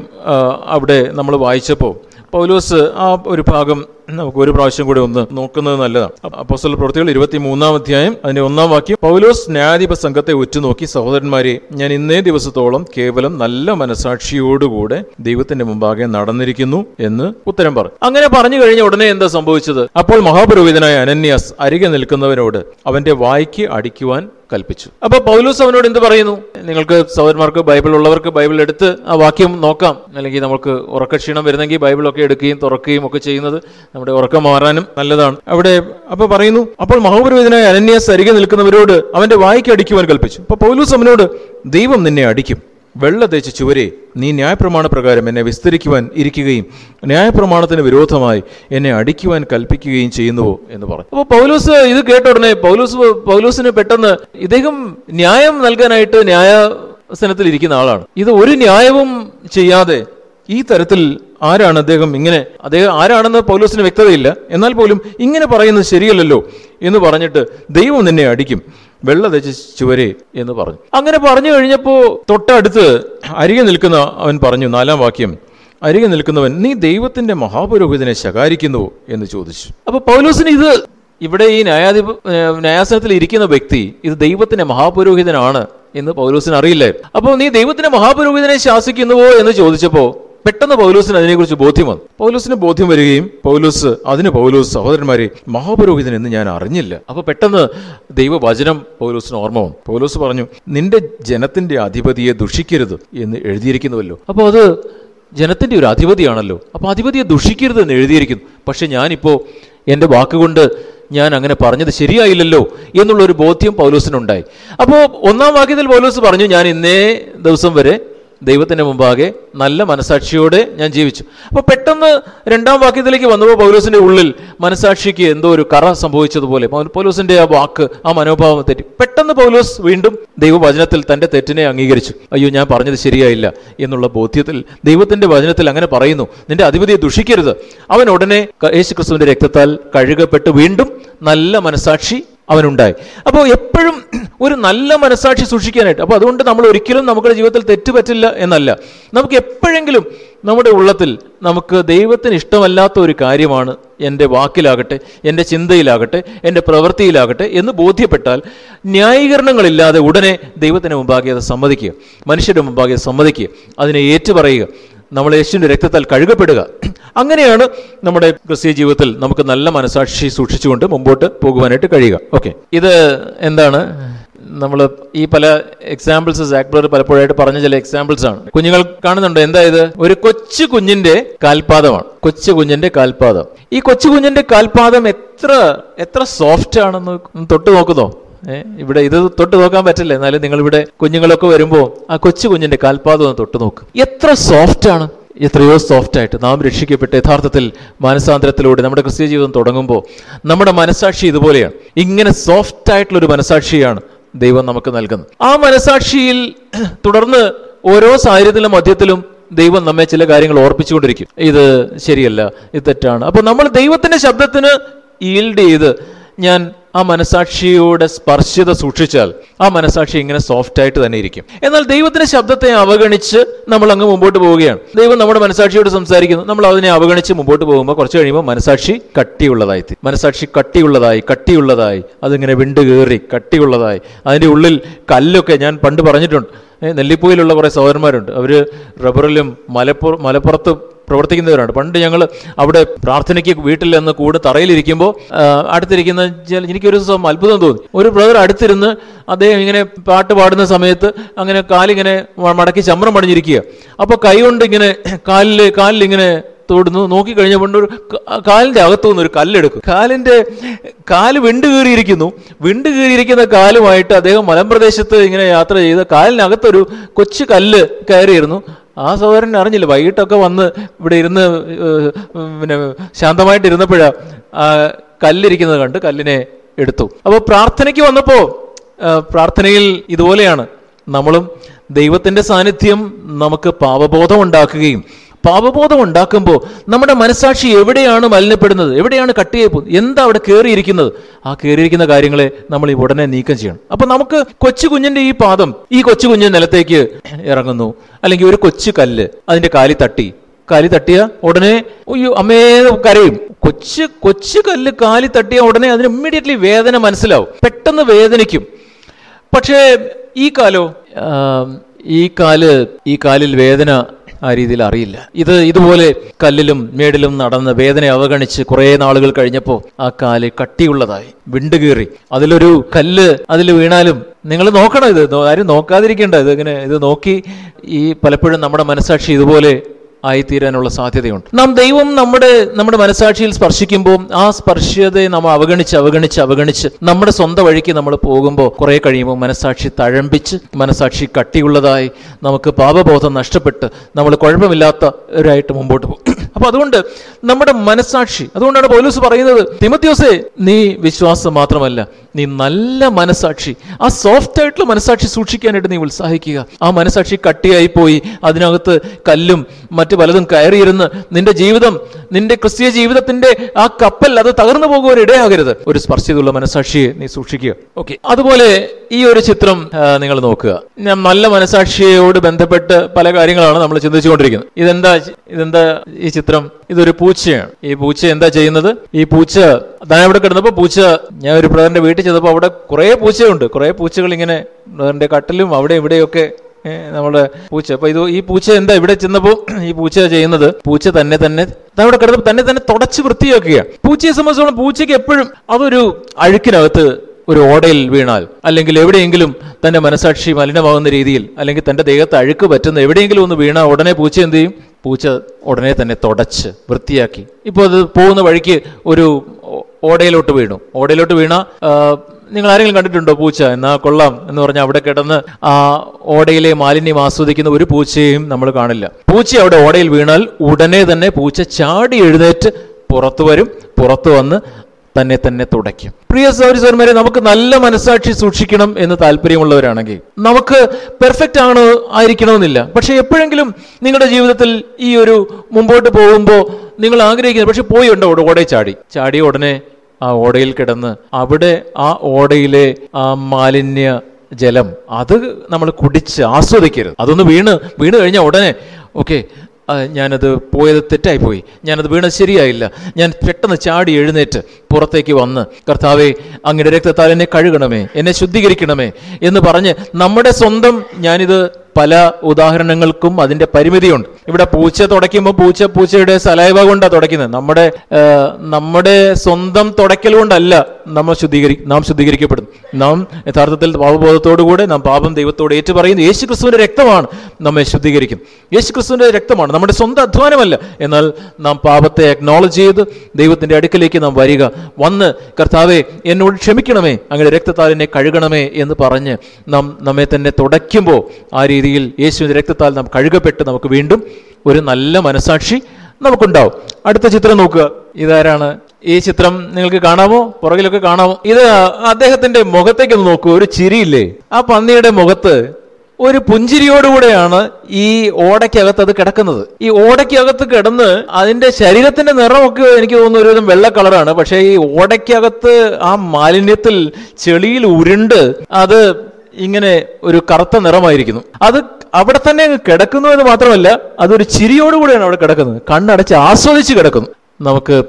അവിടെ നമ്മൾ വായിച്ചപ്പോൾ പൗലോസ് ആ ഒരു ഭാഗം നമുക്ക് ഒരു പ്രാവശ്യം കൂടി ഒന്ന് നോക്കുന്നത് നല്ലതാണ്. അപ്പോസ്തല പ്രവൃത്തികൾ ഇരുപത്തി മൂന്നാം അധ്യായം അതിന്റെ ഒന്നാം വാക്യം പൗലോസ് ന്യായാധിപ സംഘത്തെ ഉറ്റുനോക്കി സഹോദരന്മാരെ ഞാൻ ഇന്നേ ദിവസത്തോളം കേവലം നല്ല മനസാക്ഷിയോടുകൂടെ ദൈവത്തിന്റെ മുമ്പാകെ നടന്നിരിക്കുന്നു എന്ന് ഉത്തരം പറഞ്ഞു അങ്ങനെ പറഞ്ഞു കഴിഞ്ഞ ഉടനെ എന്താ സംഭവിച്ചത്? അപ്പോൾ മഹാപുരോഹിതനായ അനന്യാസ് അരികെ നിൽക്കുന്നവനോട് അവന്റെ വായ്ക്ക് അടിക്കുവാൻ കൽപ്പിച്ചു. അപ്പൊ പൗലൂസ് അവനോട് എന്ത് പറയുന്നു? നിങ്ങൾക്ക് സൗരന്മാർക്ക് ബൈബിൾ ഉള്ളവർക്ക് ബൈബിൾ എടുത്ത് ആ വാക്യം നോക്കാം. അല്ലെങ്കിൽ നമുക്ക് ഉറക്കക്ഷീണം വരുന്നെങ്കിൽ ബൈബിളൊക്കെ എടുക്കുകയും തുറക്കുകയും ഒക്കെ ചെയ്യുന്നത് നമ്മുടെ ഉറക്കം മാറാനും നല്ലതാണ്. അവിടെ അപ്പൊ പറയുന്നു അപ്പോൾ മഹാപുരോഹിതനായ അനന്യാസ് അരികെ നിൽക്കുന്നവരോട് അവന്റെ വായിക്ക് അടിക്കുവാൻ കൽപ്പിച്ചു. അപ്പൊ പൗലോസ് അവനോട് ദൈവം നിന്നെ അടിക്കും. വെള്ള തേച്ച് ചുവരെ നീ ന്യായപ്രമാണ പ്രകാരം എന്നെ വിസ്തരിക്കുവാൻ ഇരിക്കുകയും ന്യായപ്രമാണത്തിന് വിരോധമായി എന്നെ അടിക്കുവാൻ കൽപ്പിക്കുകയും ചെയ്യുന്നുവോ? എന്ന് പറഞ്ഞു. അപ്പോൾ പൗലൂസ് ഇത് കേട്ട ഉടനെ പൗലൂസ് പൗലൂസിന് പെട്ടെന്ന് ഇദ്ദേഹം ന്യായം നൽകാനായിട്ട് ന്യായാസനത്തിൽ ഇരിക്കുന്ന ആളാണ്. ഇത് ഒരു ന്യായവും ചെയ്യാതെ ഈ തരത്തിൽ ആരാണ് അദ്ദേഹം ഇങ്ങനെ അദ്ദേഹം ആരാണെന്ന് പൗലോസിന് വ്യക്തതയില്ല. എന്നാൽ പോലും ഇങ്ങനെ പറയുന്നത് ശരിയല്ലല്ലോ എന്ന് പറഞ്ഞിട്ട് ദൈവം നിന്നെ അടിക്കും. വെള്ള തെച്ച് ചുവരെ എന്ന് പറഞ്ഞു. അങ്ങനെ പറഞ്ഞു കഴിഞ്ഞപ്പോൾ തൊട്ടടുത്ത് അരികെ നിൽക്കുന്ന അവൻ പറഞ്ഞു നാലാം വാക്യം അരികെ നിൽക്കുന്നവൻ നീ ദൈവത്തിന്റെ മഹാപുരോഹിതനെ ശകാരിക്കുന്നുവോ എന്ന് ചോദിച്ചു. അപ്പൊ പൗലോസിന് ഇത് ഇവിടെ ഈ ന്യായാധിപ ന്യായാസനത്തിൽ ഇരിക്കുന്ന വ്യക്തി ഇത് ദൈവത്തിന്റെ മഹാപുരോഹിതനാണ് എന്ന് പൗലോസിന് അറിയില്ലായിരുന്നു. അപ്പോൾ നീ ദൈവത്തിന്റെ മഹാപുരോഹിതനെ ശാസിക്കുന്നുവോ എന്ന് ചോദിച്ചപ്പോ പെട്ടെന്ന് പൗലോസിന് അതിനെക്കുറിച്ച് ബോധ്യം വന്നു. പൗലൂസിന് ബോധ്യം വരികയും പൗലൂസ് അതിന് പൗലൂസ് സഹോദരന്മാരെ മഹാപുരോഹിതൻ എന്ന് ഞാൻ അറിഞ്ഞില്ല. അപ്പൊ പെട്ടെന്ന് ദൈവവചനം പൗലൂസിന് ഓർമ്മ വന്നു. പൗലൂസ് പറഞ്ഞു നിന്റെ ജനത്തിന്റെ അധിപതിയെ ദുഷിക്കരുത് എന്ന് എഴുതിയിരിക്കുന്നുവല്ലോ. അപ്പോൾ അത് ജനത്തിന്റെ ഒരു അധിപതിയാണല്ലോ. അപ്പോൾ അധിപതിയെ ദുഷിക്കരുത് എന്ന് എഴുതിയിരിക്കുന്നു. പക്ഷെ ഞാനിപ്പോ എന്റെ വാക്കുകൊണ്ട് ഞാൻ അങ്ങനെ പറഞ്ഞത് ശരിയായില്ലല്ലോ എന്നുള്ള ഒരു ബോധ്യം പൗലൂസിനുണ്ടായി. അപ്പോൾ ഒന്നാം വാക്യത്തിൽ പൗലൂസ് പറഞ്ഞു ഞാൻ ഇന്നേ ദിവസം വരെ ദൈവത്തിന്റെ മുമ്പാകെ നല്ല മനസാക്ഷിയോടെ ഞാൻ ജീവിച്ചു. അപ്പോൾ പെട്ടെന്ന് രണ്ടാം വാക്യത്തിലേക്ക് വന്നപ്പോൾ പൗലോസിന്റെ ഉള്ളിൽ മനസാക്ഷിക്ക് എന്തോ ഒരു കറ സംഭവിച്ചതുപോലെ. പൗലോസിന്റെ ആ വാക്ക് ആ മനോഭാവം തെറ്റി. പെട്ടെന്ന് പൗലോസ് വീണ്ടും ദൈവവചനത്തിൽ തന്റെ തെറ്റിനെ അംഗീകരിച്ചു. അയ്യോ ഞാൻ പറഞ്ഞത് ശരിയായില്ല എന്നുള്ള ബോധ്യത്തിൽ ദൈവത്തിന്റെ വചനത്തിൽ അങ്ങനെ പറയുന്നു. നിന്റെ അധിപതിയെ ദുഷിക്കരുത്. അവൻ ഉടനെ യേശുക്രിസ്തുവിന്റെ രക്തത്താൽ കഴുകപ്പെട്ട് വീണ്ടും നല്ല മനസാക്ഷി അവനുണ്ടായി. അപ്പോൾ എപ്പോഴും ഒരു നല്ല മനസാക്ഷി സൂക്ഷിക്കാനായിട്ട് അപ്പോൾ അതുകൊണ്ട് നമ്മൾ ഒരിക്കലും നമ്മുടെ ജീവിതത്തിൽ തെറ്റ് പറ്റില്ല എന്നല്ല. നമുക്ക് എപ്പോഴെങ്കിലും നമ്മുടെ ഉള്ളത്തിൽ നമുക്ക് ദൈവത്തിന് ഇഷ്ടമല്ലാത്ത ഒരു കാര്യമാണ് എന്റെ വാക്കിലാകട്ടെ എന്റെ ചിന്തയിലാകട്ടെ എന്റെ പ്രവൃത്തിയിലാകട്ടെ എന്ന് ബോധ്യപ്പെട്ടാൽ ന്യായീകരണങ്ങളില്ലാതെ ഉടനെ ദൈവത്തിന് മുമ്പാകെ അത് സമ്മതിക്കുക മനുഷ്യരുടെ മുമ്പാകെ സമ്മതിക്കുക അതിനെ ഏറ്റുപറയുക. നമ്മൾ യേശുവിന്റെ രക്തത്താൽ കഴുകപ്പെടുക. അങ്ങനെയാണ് നമ്മുടെ ക്രിസ്തീയ ജീവിതത്തിൽ നമുക്ക് നല്ല മനസാക്ഷി സൂക്ഷിച്ചുകൊണ്ട് മുമ്പോട്ട് പോകുവാനായിട്ട് കഴിയുക. ഓക്കെ ഇത് എന്താണ്? നമ്മൾ ഈ പല എക്സാമ്പിൾസ് സാക്ബർ പലപ്പോഴായിട്ട് പറഞ്ഞ ചില എക്സാമ്പിൾസ് ആണ്. കുഞ്ഞുങ്ങൾ കാണുന്നുണ്ട്? എന്താ ഇത്? ഒരു കൊച്ചു കുഞ്ഞിന്റെ കാൽപാദമാണ്. കൊച്ചു കുഞ്ഞിന്റെ കാൽപാദം. ഈ കൊച്ചു കുഞ്ഞിന്റെ കാൽപാദം എത്ര എത്ര സോഫ്റ്റ് ആണെന്ന് തൊട്ട് നോക്കുന്നോ? ഇവിടെ ഇത് തൊട്ട് നോക്കാൻ പറ്റില്ല. എന്നാലും നിങ്ങൾ ഇവിടെ കുഞ്ഞുങ്ങളൊക്കെ വരുമ്പോൾ ആ കൊച്ചു കുഞ്ഞിന്റെ കാൽപാദം ഒന്ന് തൊട്ട് നോക്ക്. എത്ര സോഫ്റ്റ് ആണ്. എത്രയോ സോഫ്റ്റ് ആയിട്ട് നാം രക്ഷിക്കപ്പെട്ട് യഥാർത്ഥത്തിൽ മാനസാന്തരത്തിലൂടെ നമ്മുടെ ക്രിസ്ത്യ ജീവിതം തുടങ്ങുമ്പോൾ നമ്മുടെ മനസാക്ഷി ഇതുപോലെയാണ്. ഇങ്ങനെ സോഫ്റ്റ് ആയിട്ടുള്ള ഒരു മനസാക്ഷിയാണ് ദൈവം നമുക്ക് നൽകുന്നത്. ആ മനസാക്ഷിയിൽ തുടർന്ന് ഓരോ സാഹചര്യത്തിലും മധ്യത്തിലും ദൈവം നമ്മെ ചില കാര്യങ്ങൾ ഓർപ്പിച്ചുകൊണ്ടിരിക്കും. ഇത് ശരിയല്ല ഇത് തെറ്റാണ്. അപ്പോൾ നമ്മൾ ദൈവത്തിന്റെ ശബ്ദത്തിന് ഈൽഡ് ചെയ്ത് ഞാൻ ആ മനസാക്ഷിയുടെ സ്പർശ്യത സൂക്ഷിച്ചാൽ ആ മനസാക്ഷി ഇങ്ങനെ സോഫ്റ്റ് ആയിട്ട് തന്നെ ഇരിക്കും. എന്നാൽ ദൈവത്തിന്റെ ശബ്ദത്തെ അവഗണിച്ച് നമ്മൾ അങ്ങ് മുമ്പോട്ട് പോവുകയാണ്. ദൈവം നമ്മുടെ മനസാക്ഷിയോട് സംസാരിക്കുന്നു. നമ്മൾ അതിനെ അവഗണിച്ച് മുമ്പോട്ട് പോകുമ്പോൾ കുറച്ച് കഴിയുമ്പോൾ മനസാക്ഷി കട്ടിയുള്ളതായി മനസാക്ഷി കട്ടിയുള്ളതായി കട്ടിയുള്ളതായി. അതിങ്ങനെ വിണ്ട് കയറി കട്ടിയുള്ളതായി. അതിന്റെ ഉള്ളിൽ കല്ലൊക്കെ ഞാൻ പണ്ട് പറഞ്ഞിട്ടുണ്ട്. നെല്ലിപ്പൂയിലുള്ള കുറേ സഹോദരന്മാരുണ്ട്. അവർ റബ്ബറിലും മലപ്പുറ മലപ്പുറത്ത് പ്രവർത്തിക്കുന്നവരാണ്. പണ്ട് ഞങ്ങൾ അവിടെ പ്രാർത്ഥനയ്ക്ക് വീട്ടിൽ നിന്ന് കൂടെ തറയിലിരിക്കുമ്പോൾ അടുത്തിരിക്കുന്ന എനിക്കൊരു ദിവസം അത്ഭുതം തോന്നി. ഒരു ബ്രദർ അടുത്തിരുന്ന് അദ്ദേഹം ഇങ്ങനെ പാട്ട് പാടുന്ന സമയത്ത് അങ്ങനെ കാലിങ്ങനെ മടക്കി ചമ്രം പണിഞ്ഞിരിക്കുക അപ്പോൾ കൈകൊണ്ട് ഇങ്ങനെ കാലിൽ കാലിലിങ്ങനെ തൊടുന്നു. നോക്കി കഴിഞ്ഞപ്പോൾ ഒരു കാലിന്റെ അകത്തു നിന്ന് ഒരു കല്ലെടുക്കും. കാലിന്റെ കാൽ വിണ്ട് കീറിയിരിക്കുന്നു. വിണ്ട് കീറിയിരിക്കുന്ന കാലുമായിട്ട് അദ്ദേഹം മലമ്പ്രദേശത്ത് ഇങ്ങനെ യാത്ര ചെയ്ത് കാലിനകത്തൊരു കൊച്ചു കല്ല് കയറിയിരുന്നു. ആ സഹോദരൻ അറിഞ്ഞില്ല. വൈകിട്ടൊക്കെ വന്ന് ഇവിടെ ഇരുന്ന് പിന്നെ ശാന്തമായിട്ട് ഇരുന്നപ്പോഴാ കല്ലിരിക്കുന്നത് കണ്ട് കല്ലിനെ എടുത്തു. അപ്പോൾ പ്രാർത്ഥനയ്ക്ക് വന്നപ്പോൾ പ്രാർത്ഥനയിൽ ഇതുപോലെയാണ്. നമ്മളും ദൈവത്തിന്റെ സാന്നിധ്യം നമുക്ക് പാപബോധം ഉണ്ടാക്കുകയും പാപബോധം ഉണ്ടാക്കുമ്പോൾ നമ്മുടെ മനസാക്ഷി എവിടെയാണ് മലിനപ്പെടുന്നത്? എവിടെയാണ് കട്ടിയായി പോകുന്നത്? എന്താ അവിടെ കയറിയിരിക്കുന്നത് ആ കയറിയിരിക്കുന്ന കാര്യങ്ങളെ നമ്മൾ ഈ ഉടനെ നീക്കം ചെയ്യണം. അപ്പൊ നമുക്ക് കൊച്ചു കുഞ്ഞിന്റെ ഈ പാദം ഈ കൊച്ചു കുഞ്ഞ് നിലത്തേക്ക് ഇറങ്ങുന്നു. അല്ലെങ്കിൽ ഒരു കൊച്ചു കല്ല് അതിന്റെ കാലി തട്ടി. കാലി തട്ടിയ ഉടനെ അയ്യോ അമ്മേ കരയും. കൊച്ചു കൊച്ചു കല്ല് കാലി തട്ടിയ ഉടനെ അതിന് ഇമ്മീഡിയറ്റ്ലി വേദന മനസ്സിലാവും. പെട്ടെന്ന് വേദനിക്കും. പക്ഷേ ഈ കാലോ? ഈ കാൽ ഈ കാലിൽ വേദന ആ രീതിയിൽ അറിയില്ല. ഇത് ഇതുപോലെ കല്ലിലും മേടിലും നടന്ന് വേദന അവഗണിച്ച് കുറേ നാളുകൾ കഴിഞ്ഞപ്പോൾ ആ കാൽ കട്ടിയുള്ളതായി വിണ്ടുകീറി. അതിലൊരു കല്ല് അതിൽ വീണാലും നിങ്ങൾ നോക്കണം ഇത്. ആരും നോക്കാതിരിക്കേണ്ട. ഇത് ഇങ്ങനെ ഇത് നോക്കി ഈ പലപ്പോഴും നമ്മുടെ മനസാക്ഷി ഇതുപോലെ ആയിത്തീരാനുള്ള സാധ്യതയുണ്ട്. നാം ദൈവം നമ്മുടെ നമ്മുടെ മനസാക്ഷിയിൽ സ്പർശിക്കുമ്പോൾ ആ സ്പർശ്യതയെ നമ്മൾ അവഗണിച്ച് അവഗണിച്ച് അവഗണിച്ച് നമ്മുടെ സ്വന്തം വഴിക്ക് നമ്മൾ പോകുമ്പോൾ കുറെ കഴിയുമ്പോൾ മനസാക്ഷി തഴമ്പിച്ച് മനസാക്ഷി കട്ടിയുള്ളതായി നമുക്ക് പാപബോധം നഷ്ടപ്പെട്ട് നമ്മൾ കുഴപ്പമില്ലാത്തവരായിട്ട് മുമ്പോട്ട് പോകും. അപ്പൊ അതുകൊണ്ട് നമ്മുടെ മനസാക്ഷി അതുകൊണ്ടാണ് പോലീസ് പറയുന്നത് തിമത്യോസേ നീ വിശ്വാസം മാത്രമല്ല നീ നല്ല മനസാക്ഷി ആ സോഫ്റ്റ് ആയിട്ടുള്ള മനസാക്ഷി സൂക്ഷിക്കാനായിട്ട് നീ ഉത്സാഹിക്കുക. ആ മനസാക്ഷി കട്ടിയായി പോയി അതിനകത്ത് കല്ലും മറ്റു പലതും കയറിയിരുന്ന് നിന്റെ ജീവിതം നിന്റെ ക്രിസ്തീയ ജീവിതത്തിന്റെ ആ കപ്പൽ അത് തകർന്നു പോകുവാൻ ഇടയാകരുത്. ഒരു സ്പർശിതുള്ള മനസാക്ഷിയെ നീ സൂക്ഷിക്കുക. ഓക്കെ അതുപോലെ ഈ ഒരു ചിത്രം നിങ്ങൾ നോക്കുക. ഞാൻ നല്ല മനസാക്ഷിയോട് ബന്ധപ്പെട്ട് പല കാര്യങ്ങളാണ് നമ്മൾ ചിന്തിച്ചുകൊണ്ടിരിക്കുന്നത്. ഇതെന്താ ഇതെന്താ ഈ ചിത്രം? ഇതൊരു പൂച്ചയാണ്. ഈ പൂച്ച എന്താ ചെയ്യുന്നത്? ഈ പൂച്ച ഞാൻ ഇവിടെ കിടന്നപ്പോൾ പൂച്ച ഞാൻ ഒരു ബ്രദറിന്റെ വീട്ടിൽ ചെന്നപ്പോൾ അവിടെ കുറേ പൂച്ചയുണ്ട്. കുറേ പൂച്ചകൾ ഇങ്ങനെ ബ്രദറിന്റെ കട്ടിലും അവിടെ ഇവിടെയൊക്കെ നമ്മുടെ പൂച്ച. അപ്പൊ ഇത് ഈ പൂച്ച എന്താ ഇവിടെ ചെന്നപ്പോ? ഈ പൂച്ച ചെയ്യുന്നത്? പൂച്ച തന്നെ തന്നെ അവിടെ കിടന്നപ്പോൾ തന്നെ തന്നെ തുടച്ച് വൃത്തിയാക്കുക. പൂച്ചയെ സംബന്ധിച്ചോളം പൂച്ചയ്ക്ക് എപ്പോഴും അതൊരു അഴുക്കിനകത്ത് ഒരു ഓടയിൽ വീണാൽ അല്ലെങ്കിൽ എവിടെയെങ്കിലും തന്റെ മനസാക്ഷി മലിനമാകുന്ന രീതിയിൽ അല്ലെങ്കിൽ തന്റെ ദേഹത്ത് അഴുക്ക് പറ്റുന്ന എവിടെയെങ്കിലും ഒന്ന് വീണാൽ ഉടനെ പൂച്ച എന്ത് ചെയ്യും? പൂച്ച ഉടനെ തന്നെ തുടച്ച് വൃത്തിയാക്കി. ഇപ്പോൾ അത് പോകുന്ന വഴിക്ക് ഒരു ഓടയിലോട്ട് വീണു. ഓടയിലോട്ട് വീണ നിങ്ങൾ ആരെങ്കിലും കണ്ടിട്ടുണ്ടോ പൂച്ച? എന്നാ കൊള്ളാം എന്ന് പറഞ്ഞാൽ അവിടെ കിടന്ന് ആ ഓടയിലെ മാലിന്യം ആസ്വദിക്കുന്ന ഒരു പൂച്ചയും നമ്മൾ കാണില്ല. പൂച്ച അവിടെ ഓടയിൽ വീണാൽ ഉടനെ തന്നെ പൂച്ച ചാടി എഴുന്നേറ്റ് പുറത്തു വരും. പുറത്തു വന്ന് തന്നെ തന്നെ തുടയ്ക്കും. പ്രിയ സൗരസന്മാരെ നമുക്ക് നല്ല മനസാക്ഷി സൂക്ഷിക്കണം എന്ന് താല്പര്യമുള്ളവരാണെങ്കിൽ നമുക്ക് പെർഫെക്റ്റ് ആണ് ആയിരിക്കണമെന്നില്ല. പക്ഷെ എപ്പോഴെങ്കിലും നിങ്ങളുടെ ജീവിതത്തിൽ ഈ ഒരു മുമ്പോട്ട് പോകുമ്പോൾ നിങ്ങൾ ആഗ്രഹിക്കുന്നത് പക്ഷെ പോയി ഉണ്ടോ? ഓടെ ചാടി. ചാടി ഉടനെ ആ ഓടയിൽ കിടന്ന് അവിടെ ആ ഓടയിലെ ആ മാലിന്യ ജലം അത് നമ്മൾ കുടിച്ച് ആസ്വദിക്കരുത്. അതൊന്ന് വീണ് വീണ് കഴിഞ്ഞാൽ ഉടനെ ഓക്കെ ഞാനത് പോയത് തെറ്റായിപ്പോയി. ഞാനത് വീണത് ശരിയായില്ല. ഞാൻ പെട്ടെന്ന് ചാടി എഴുന്നേറ്റ് പുറത്തേക്ക് വന്ന് കർത്താവെ അങ്ങയുടെ രക്തത്താൽ എന്നെ കഴുകണമേ എന്നെ ശുദ്ധീകരിക്കണമേ എന്ന് പറഞ്ഞ് നമ്മുടെ സ്വന്തം ഞാനിത് പല ഉദാഹരണങ്ങൾക്കും അതിന്റെ പരിമിതിയുണ്ട്. ഇവിടെ പൂച്ച തുടയ്ക്കുമ്പോൾ പൂച്ച പൂച്ചയുടെ സലൈവ കൊണ്ടാണ് തുടയ്ക്കുന്നത്. നമ്മുടെ നമ്മുടെ സ്വന്തം തുടയ്ക്കൽ കൊണ്ടല്ല നമ്മൾ ശുദ്ധീകരി നാം ശുദ്ധീകരിക്കപ്പെടുന്നു നാം യഥാർത്ഥത്തിൽ പാപബോധത്തോടുകൂടെ നാം പാപം ദൈവത്തോട് ഏറ്റുപറയുന്നു. യേശു ക്രിസ്തുവിന്റെ രക്തമാണ് നമ്മെ ശുദ്ധീകരിക്കും. യേശു ക്രിസ്തുവിന്റെ രക്തമാണ് നമ്മുടെ സ്വന്തം അധ്വാനമല്ല. എന്നാൽ നാം പാപത്തെ അക്നോളജ് ചെയ്ത് ദൈവത്തിന്റെ അടുക്കലേക്ക് നാം വരിക. വന്ന് കർത്താവെ എന്നോട് ക്ഷമിക്കണമേ. അങ്ങനെ രക്തത്താൽ എന്നെ കഴുകണമേ എന്ന് പറഞ്ഞ് നാം നമ്മെ തന്നെ തുടയ്ക്കുമ്പോൾ ആ രീതിയിൽ യേശുവിന്റെ രക്തത്താൽ നാം കഴുകപ്പെട്ട് നമുക്ക് വീണ്ടും ഒരു നല്ല മനസാക്ഷി നമുക്കുണ്ടാവും. അടുത്ത ചിത്രം നോക്കുക. ഇതാരാണ്? ഈ ചിത്രം നിങ്ങൾക്ക് കാണാമോ? പുറകിലൊക്കെ കാണാമോ? ഇത് അദ്ദേഹത്തിന്റെ മുഖത്തേക്ക് ഒന്ന് നോക്കൂ. ഒരു ചിരിയില്ലേ? ആ പന്നിയുടെ മുഖത്ത് ഒരു പുഞ്ചിരിയോടുകൂടെയാണ് ഈ ഓടയ്ക്കകത്ത് അത് കിടക്കുന്നത്. ഈ ഓടയ്ക്കകത്ത് കിടന്ന് അതിന്റെ ശരീരത്തിന്റെ നിറമൊക്കെ എനിക്ക് തോന്നുന്നു ഒരുവിധം വെള്ള കളറാണ്. പക്ഷേ ഈ ഓടയ്ക്കകത്ത് ആ മാലിന്യത്തിൽ ചെളിയിൽ ഉരുണ്ട് അത് ഇങ്ങനെ ഒരു കറുത്ത നിറമായിരിക്കുന്നു. അത് അവിടെ തന്നെ കിടക്കുന്നു എന്ന് മാത്രമല്ല അതൊരു ചിരിയോടുകൂടിയാണ് അവിടെ കിടക്കുന്നത്. കണ്ണടച്ച് ആസ്വദിച്ച് കിടക്കുന്നു. നമുക്ക്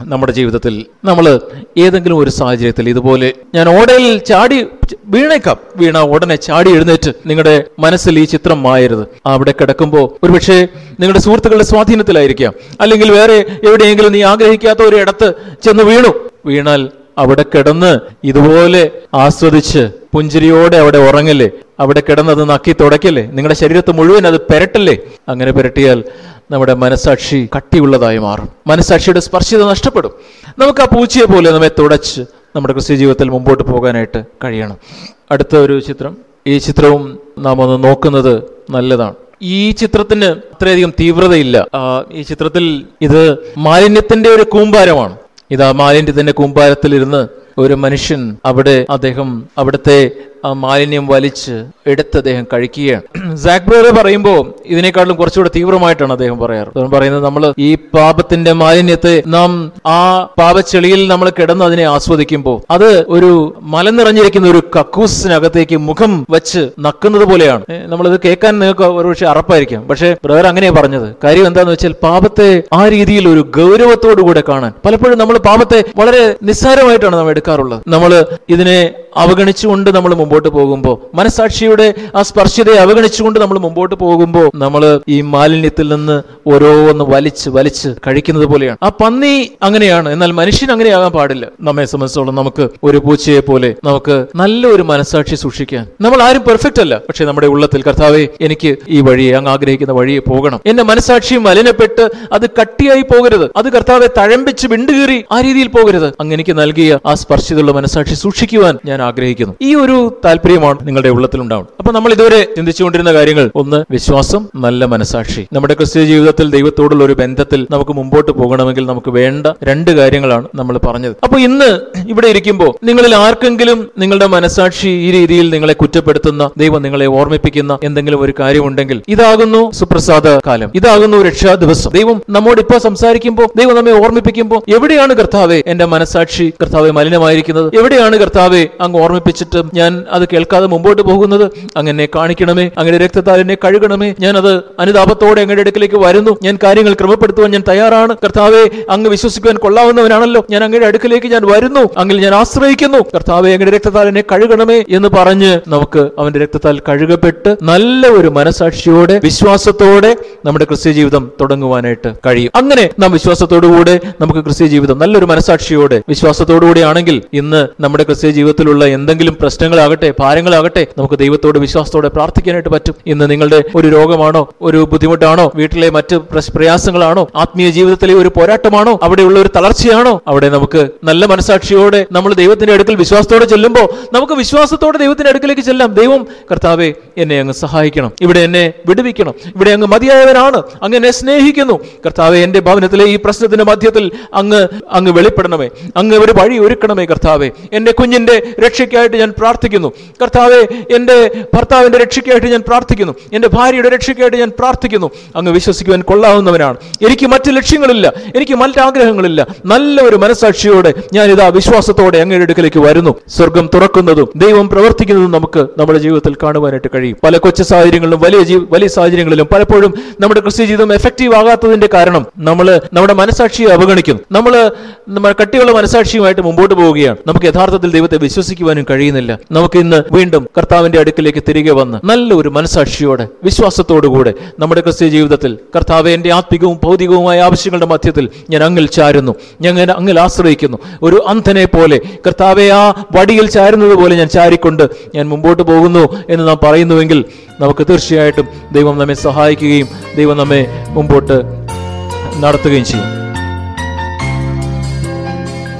നമ്മുടെ ജീവിതത്തിൽ നമ്മൾ ഏതെങ്കിലും ഒരു സാഹചര്യത്തിൽ ഇതുപോലെ ഞാൻ ഓടയിൽ ചാടി വീണേക്കാം. വീണ ഉടനെ ചാടി എഴുന്നേറ്റ് നിങ്ങളുടെ മനസ്സിൽ ഈ ചിത്രം മായരുത്. അവിടെ കിടക്കുമ്പോൾ ഒരുപക്ഷെ നിങ്ങളുടെ സുഹൃത്തുക്കളുടെ സ്വാധീനത്തിലായിരിക്കാം. അല്ലെങ്കിൽ വേറെ എവിടെയെങ്കിലും നീ ആഗ്രഹിക്കാത്ത ഒരു ഇടത്ത് ചെന്ന് വീണു. വീണാൽ അവിടെ കിടന്ന് ഇതുപോലെ ആസ്വദിച്ച് പുഞ്ചിരിയോടെ അവിടെ ഉറങ്ങല്ലേ അവിടെ കിടന്നത് നക്കി തുടയ്ക്കല്ലേ നിങ്ങളുടെ ശരീരത്ത് മുഴുവൻ അത് പെരട്ടല്ലേ അങ്ങനെ പെരട്ടിയാൽ നമ്മുടെ മനസാക്ഷി കട്ടിയുള്ളതായി മാറും. മനസാക്ഷിയുടെ സ്പർശിത നഷ്ടപ്പെടും. നമുക്ക് ആ പൂച്ചയെ പോലെ നമ്മെ തുടച്ച് നമ്മുടെ ക്രിസ്ത്യ ജീവിതത്തിൽ മുമ്പോട്ട് പോകാനായിട്ട് കഴിയണം. അടുത്ത ഒരു ചിത്രം. ഈ ചിത്രവും നാം ഒന്ന് നോക്കുന്നത് നല്ലതാണ്. ഈ ചിത്രത്തിന് അത്രയധികം തീവ്രതയില്ല. ഈ ചിത്രത്തിൽ ഇത് മാലിന്യത്തിന്റെ ഒരു കൂമ്പാരമാണ്. ഇതാ മാലിന്യത്തിന്റെ കൂമ്പാരത്തിലിരുന്ന് ഒരു മനുഷ്യൻ അവിടെ അദ്ദേഹം അവിടുത്തെ ആ മാലിന്യം വലിച്ച് എടുത്ത് അദ്ദേഹം കഴിക്കുകയാണ്. *clears throat* സാക് ബ്രദർ പറയുമ്പോൾ ഇതിനേക്കാളും കുറച്ചുകൂടെ തീവ്രമായിട്ടാണ് അദ്ദേഹം പറയാറ്. അദ്ദേഹം പറയുന്നത് നമ്മൾ ഈ പാപത്തിന്റെ മാലിന്യത്തെ നാം ആ പാപച്ചെളിയിൽ നമ്മൾ കിടന്ന് അതിനെ ആസ്വദിക്കുമ്പോൾ അത് ഒരു മലനിറഞ്ഞിരിക്കുന്ന ഒരു കക്കൂസിനകത്തേക്ക് മുഖം വെച്ച് നക്കുന്നത് പോലെയാണ്. നമ്മളിത് കേൾക്കാൻ നിങ്ങൾക്ക് ഒരുപക്ഷെ അറപ്പായിരിക്കാം. പക്ഷേ ബ്രദർ അങ്ങനെയാണ് പറഞ്ഞത്. കാര്യം എന്താന്ന് വെച്ചാൽ പാപത്തെ ആ രീതിയിൽ ഒരു ഗൗരവത്തോടു കൂടെ കാണാൻ. പലപ്പോഴും നമ്മൾ പാപത്തെ വളരെ നിസ്സാരമായിട്ടാണ് നാം എടുക്കാറുള്ളത്. നമ്മൾ ഇതിനെ അവഗണിച്ചുകൊണ്ട് നമ്മൾ മുമ്പോട്ട് പോകുമ്പോൾ മനസാക്ഷിയുടെ ആ സ്പർശതയെ അവഗണിച്ചുകൊണ്ട് നമ്മൾ മുമ്പോട്ട് പോകുമ്പോൾ നമ്മൾ ഈ മാലിന്യത്തിൽ നിന്ന് ഓരോന്ന് വലിച്ച് വലിച്ച് കഴിക്കുന്നത് പോലെയാണ്. ആ പന്നി അങ്ങനെയാണ്. എന്നാൽ മനുഷ്യൻ അങ്ങനെയാകാൻ പാടില്ല. നമ്മെ സംബന്ധിച്ചോളം നമുക്ക് ഒരു പൂച്ചയെ പോലെ നമുക്ക് നല്ല ഒരു മനസാക്ഷി സൂക്ഷിക്കാൻ. നമ്മൾ ആരും പെർഫെക്റ്റ് അല്ല. പക്ഷെ നമ്മുടെ ഉള്ളത്തിൽ കർത്താവെ എനിക്ക് ഈ വഴിയെ അങ്ങ് ആഗ്രഹിക്കുന്ന വഴിയെ പോകണം. എന്റെ മനസാക്ഷി മലിനപ്പെട്ട് അത് കട്ടിയായി പോകരുത്. അത് കർത്താവെ തഴമ്പിച്ച് വിണ്ടുകീറി ആ രീതിയിൽ പോകരുത്. അങ്ങനെ എനിക്ക് നൽകിയ ആ സ്പർശിതുള്ള മനസാക്ഷി സൂക്ഷിക്കുവാൻ ഞാൻ ആഗ്രഹിക്കുന്നു. ഈ ഒരു താല്പര്യമാണ് നിങ്ങളുടെ ഉള്ളത്തിൽ ഉണ്ടാവും അപ്പൊ നമ്മൾ ഇതുവരെ ചിന്തിച്ചുകൊണ്ടിരുന്ന കാര്യങ്ങൾ. ഒന്ന് വിശ്വാസം നല്ല മനസാക്ഷി നമ്മുടെ ക്രിസ്ത്യ ജീവിതത്തിൽ ദൈവത്തോടുള്ള ഒരു ബന്ധത്തിൽ നമുക്ക് മുമ്പോട്ട് പോകണമെങ്കിൽ നമുക്ക് വേണ്ട രണ്ട് കാര്യങ്ങളാണ് നമ്മൾ പറഞ്ഞത്. അപ്പൊ ഇന്ന് ഇവിടെ ഇരിക്കുമ്പോൾ നിങ്ങളിൽ ആർക്കെങ്കിലും നിങ്ങളുടെ മനസാക്ഷി ഈ രീതിയിൽ നിങ്ങളെ കുറ്റപ്പെടുത്തുന്ന ദൈവം നിങ്ങളെ ഓർമ്മിപ്പിക്കുന്ന എന്തെങ്കിലും ഒരു കാര്യമുണ്ടെങ്കിൽ ഇതാകുന്നു സുപ്രസാദ കാലം. ഇതാകുന്നു രക്ഷാ ദിവസം. ദൈവം നമ്മോട് ഇപ്പൊ സംസാരിക്കുമ്പോൾ ദൈവം നമ്മെ ഓർമ്മിപ്പിക്കുമ്പോൾ എവിടെയാണ് കർത്താവെ എന്റെ മനസാക്ഷി കർത്താവെ മലിനമായിരിക്കുന്നത് എവിടെയാണ് കർത്താവെ അങ്ങ് ഓർമ്മിപ്പിച്ചിട്ട് ഞാൻ അത് കേൾക്കാതെ മുമ്പോട്ട് പോകുന്നത്? അങ്ങനെ കാണിക്കണമേ. അങ്ങനെ രക്തത്താൽ എന്നെ കഴുകണമേ. ഞാൻ അത് അനുതാപത്തോടെ അങ്ങയുടെ അടുക്കിലേക്ക് വരുന്നു. ഞാൻ കാര്യങ്ങൾ ക്രമപ്പെടുത്തുവാൻ ഞാൻ തയ്യാറാണ്. കർത്താവെ അങ്ങ് വിശ്വസിക്കുവാൻ കൊള്ളാവുന്നവനാണല്ലോ. ഞാൻ അങ്ങയുടെ അടുക്കിലേക്ക് ഞാൻ വരുന്നു. അങ്ങിൽ ഞാൻ ആശ്രയിക്കുന്നു. കർത്താവെ അങ്ങയുടെ രക്തത്താൽ എന്നെ കഴുകണമേ എന്ന് പറഞ്ഞ് നമുക്ക് അവന്റെ രക്തത്താൽ കഴുകപ്പെട്ട് നല്ല ഒരു മനസാക്ഷിയോടെ വിശ്വാസത്തോടെ നമ്മുടെ ക്രിസ്ത്യ ജീവിതം തുടങ്ങുവാനായിട്ട് കഴിയും. അങ്ങനെ നാം വിശ്വാസത്തോടുകൂടെ നമുക്ക് ക്രിസ്ത്യ ജീവിതം നല്ലൊരു മനസാക്ഷിയോടെ വിശ്വാസത്തോടുകൂടെ ആണെങ്കിൽ ഇന്ന് നമ്മുടെ ക്രിസ്ത്യ ജീവിതത്തിലുള്ള എന്തെങ്കിലും പ്രശ്നങ്ങളാകട്ടെ ഭാരങ്ങളാകട്ടെ നമുക്ക് ദൈവത്തോട് വിശ്വാസത്തോടെ പ്രാർത്ഥിക്കാനായിട്ട് പറ്റും. ഇന്ന് നിങ്ങളുടെ ഒരു രോഗമാണോ ഒരു ബുദ്ധിമുട്ടാണോ വീട്ടിലെ മറ്റ് പ്രയാസങ്ങളാണോ ആത്മീയ ജീവിതത്തിലെ ഒരു പോരാട്ടമാണോ അവിടെയുള്ള ഒരു തളർച്ചയാണോ അവിടെ നമുക്ക് നല്ല മനസാക്ഷിയോടെ നമ്മൾ ദൈവത്തിന്റെ അടുക്കൽ വിശ്വാസത്തോടെ ചെല്ലുമ്പോൾ നമുക്ക് വിശ്വാസത്തോടെ ദൈവത്തിന്റെ അടുക്കലേക്ക് ചെല്ലാം. ദൈവം കർത്താവെ എന്നെ അങ്ങ് സഹായിക്കണം. ഇവിടെ എന്നെ വിടുവിക്കണം. ഇവിടെ അങ്ങ് മതിയായവനാണ് അങ്ങ് എന്നെ സ്നേഹിക്കുന്നു. കർത്താവെ എന്റെ ഭവനത്തിലെ ഈ പ്രശ്നത്തിന്റെ മധ്യത്തിൽ അങ്ങ് അങ്ങ് വെളിപ്പെടണമേ. അങ്ങ് ഒരു വഴി ഒരുക്കണമേ കർത്താവെ എന്റെ കുഞ്ഞിന്റെ രക്ഷയ്ക്കായിട്ട് ഞാൻ പ്രാർത്ഥിക്കുന്നു. കർത്താവെ എന്റെ ഭർത്താവിന്റെ രക്ഷയ്ക്കായിട്ട് ഞാൻ പ്രാർത്ഥിക്കുന്നു. എന്റെ ഭാര്യയുടെ രക്ഷയ്ക്കായിട്ട് ഞാൻ പ്രാർത്ഥിക്കുന്നു. അങ്ങ് വിശ്വസിക്കുവാൻ കൊള്ളാവുന്നവനാണ്. എനിക്ക് മറ്റ് ലക്ഷ്യങ്ങളില്ല. എനിക്ക് മറ്റ് ആഗ്രഹങ്ങളില്ല. നല്ല ഒരു മനസാക്ഷിയോടെ ഞാൻ ഇതാ വിശ്വാസത്തോടെ അങ്ങയുടെ അടുക്കലേക്ക് വരുന്നു. സ്വർഗം തുറക്കുന്നതും ദൈവം പ്രവർത്തിക്കുന്നതും നമുക്ക് നമ്മുടെ ജീവിതത്തിൽ കാണുവാനായിട്ട് കഴിയും. പല കൊച്ചു സാഹചര്യങ്ങളിലും വലിയ വലിയ സാഹചര്യങ്ങളിലും പലപ്പോഴും നമ്മുടെ ക്രിസ്ത്യ ജീവിതം എഫക്റ്റീവ് ആകാത്തതിന്റെ കാരണം നമ്മൾ നമ്മുടെ മനസാക്ഷിയെ അവഗണിക്കുന്നു. നമ്മൾ കട്ടിയുള്ള മനസാക്ഷിയുമായിട്ട് മുമ്പോട്ട് പോവുകയാണ്. നമുക്ക് യഥാർത്ഥത്തിൽ ദൈവത്തെ വിശ്വസിക്കുവാനും കഴിയുന്നില്ല. നമുക്ക് ഇന്ന് വീണ്ടും കർത്താവിന്റെ അടുക്കിലേക്ക് തിരികെ വന്ന് നല്ല ഒരു മനസാക്ഷിയോടെ വിശ്വാസത്തോടുകൂടെ നമ്മുടെ ക്രിസ്ത്യ ജീവിതത്തിൽ കർത്താവ് എന്റെ ആത്മികവും ഭൗതികവുമായ ആവശ്യങ്ങളുടെ മധ്യത്തിൽ ഞാൻ അങ്ങിൽ ചാരുന്നു. ഞാൻ അങ്ങിൽ ആശ്രയിക്കുന്നു. ഒരു അന്ധനെ പോലെ കർത്താവെ ആ വടിയിൽ ചാരുന്നത് പോലെ ഞാൻ ചാരിക്കൊണ്ട് ഞാൻ മുമ്പോട്ട് പോകുന്നു എന്ന് നാം പറയുന്നുവെങ്കിൽ നമുക്ക് തീർച്ചയായിട്ടും ദൈവം നമ്മെ സഹായിക്കുകയും ദൈവം നമ്മെ മുമ്പോട്ട് നടത്തുകയും ചെയ്യും.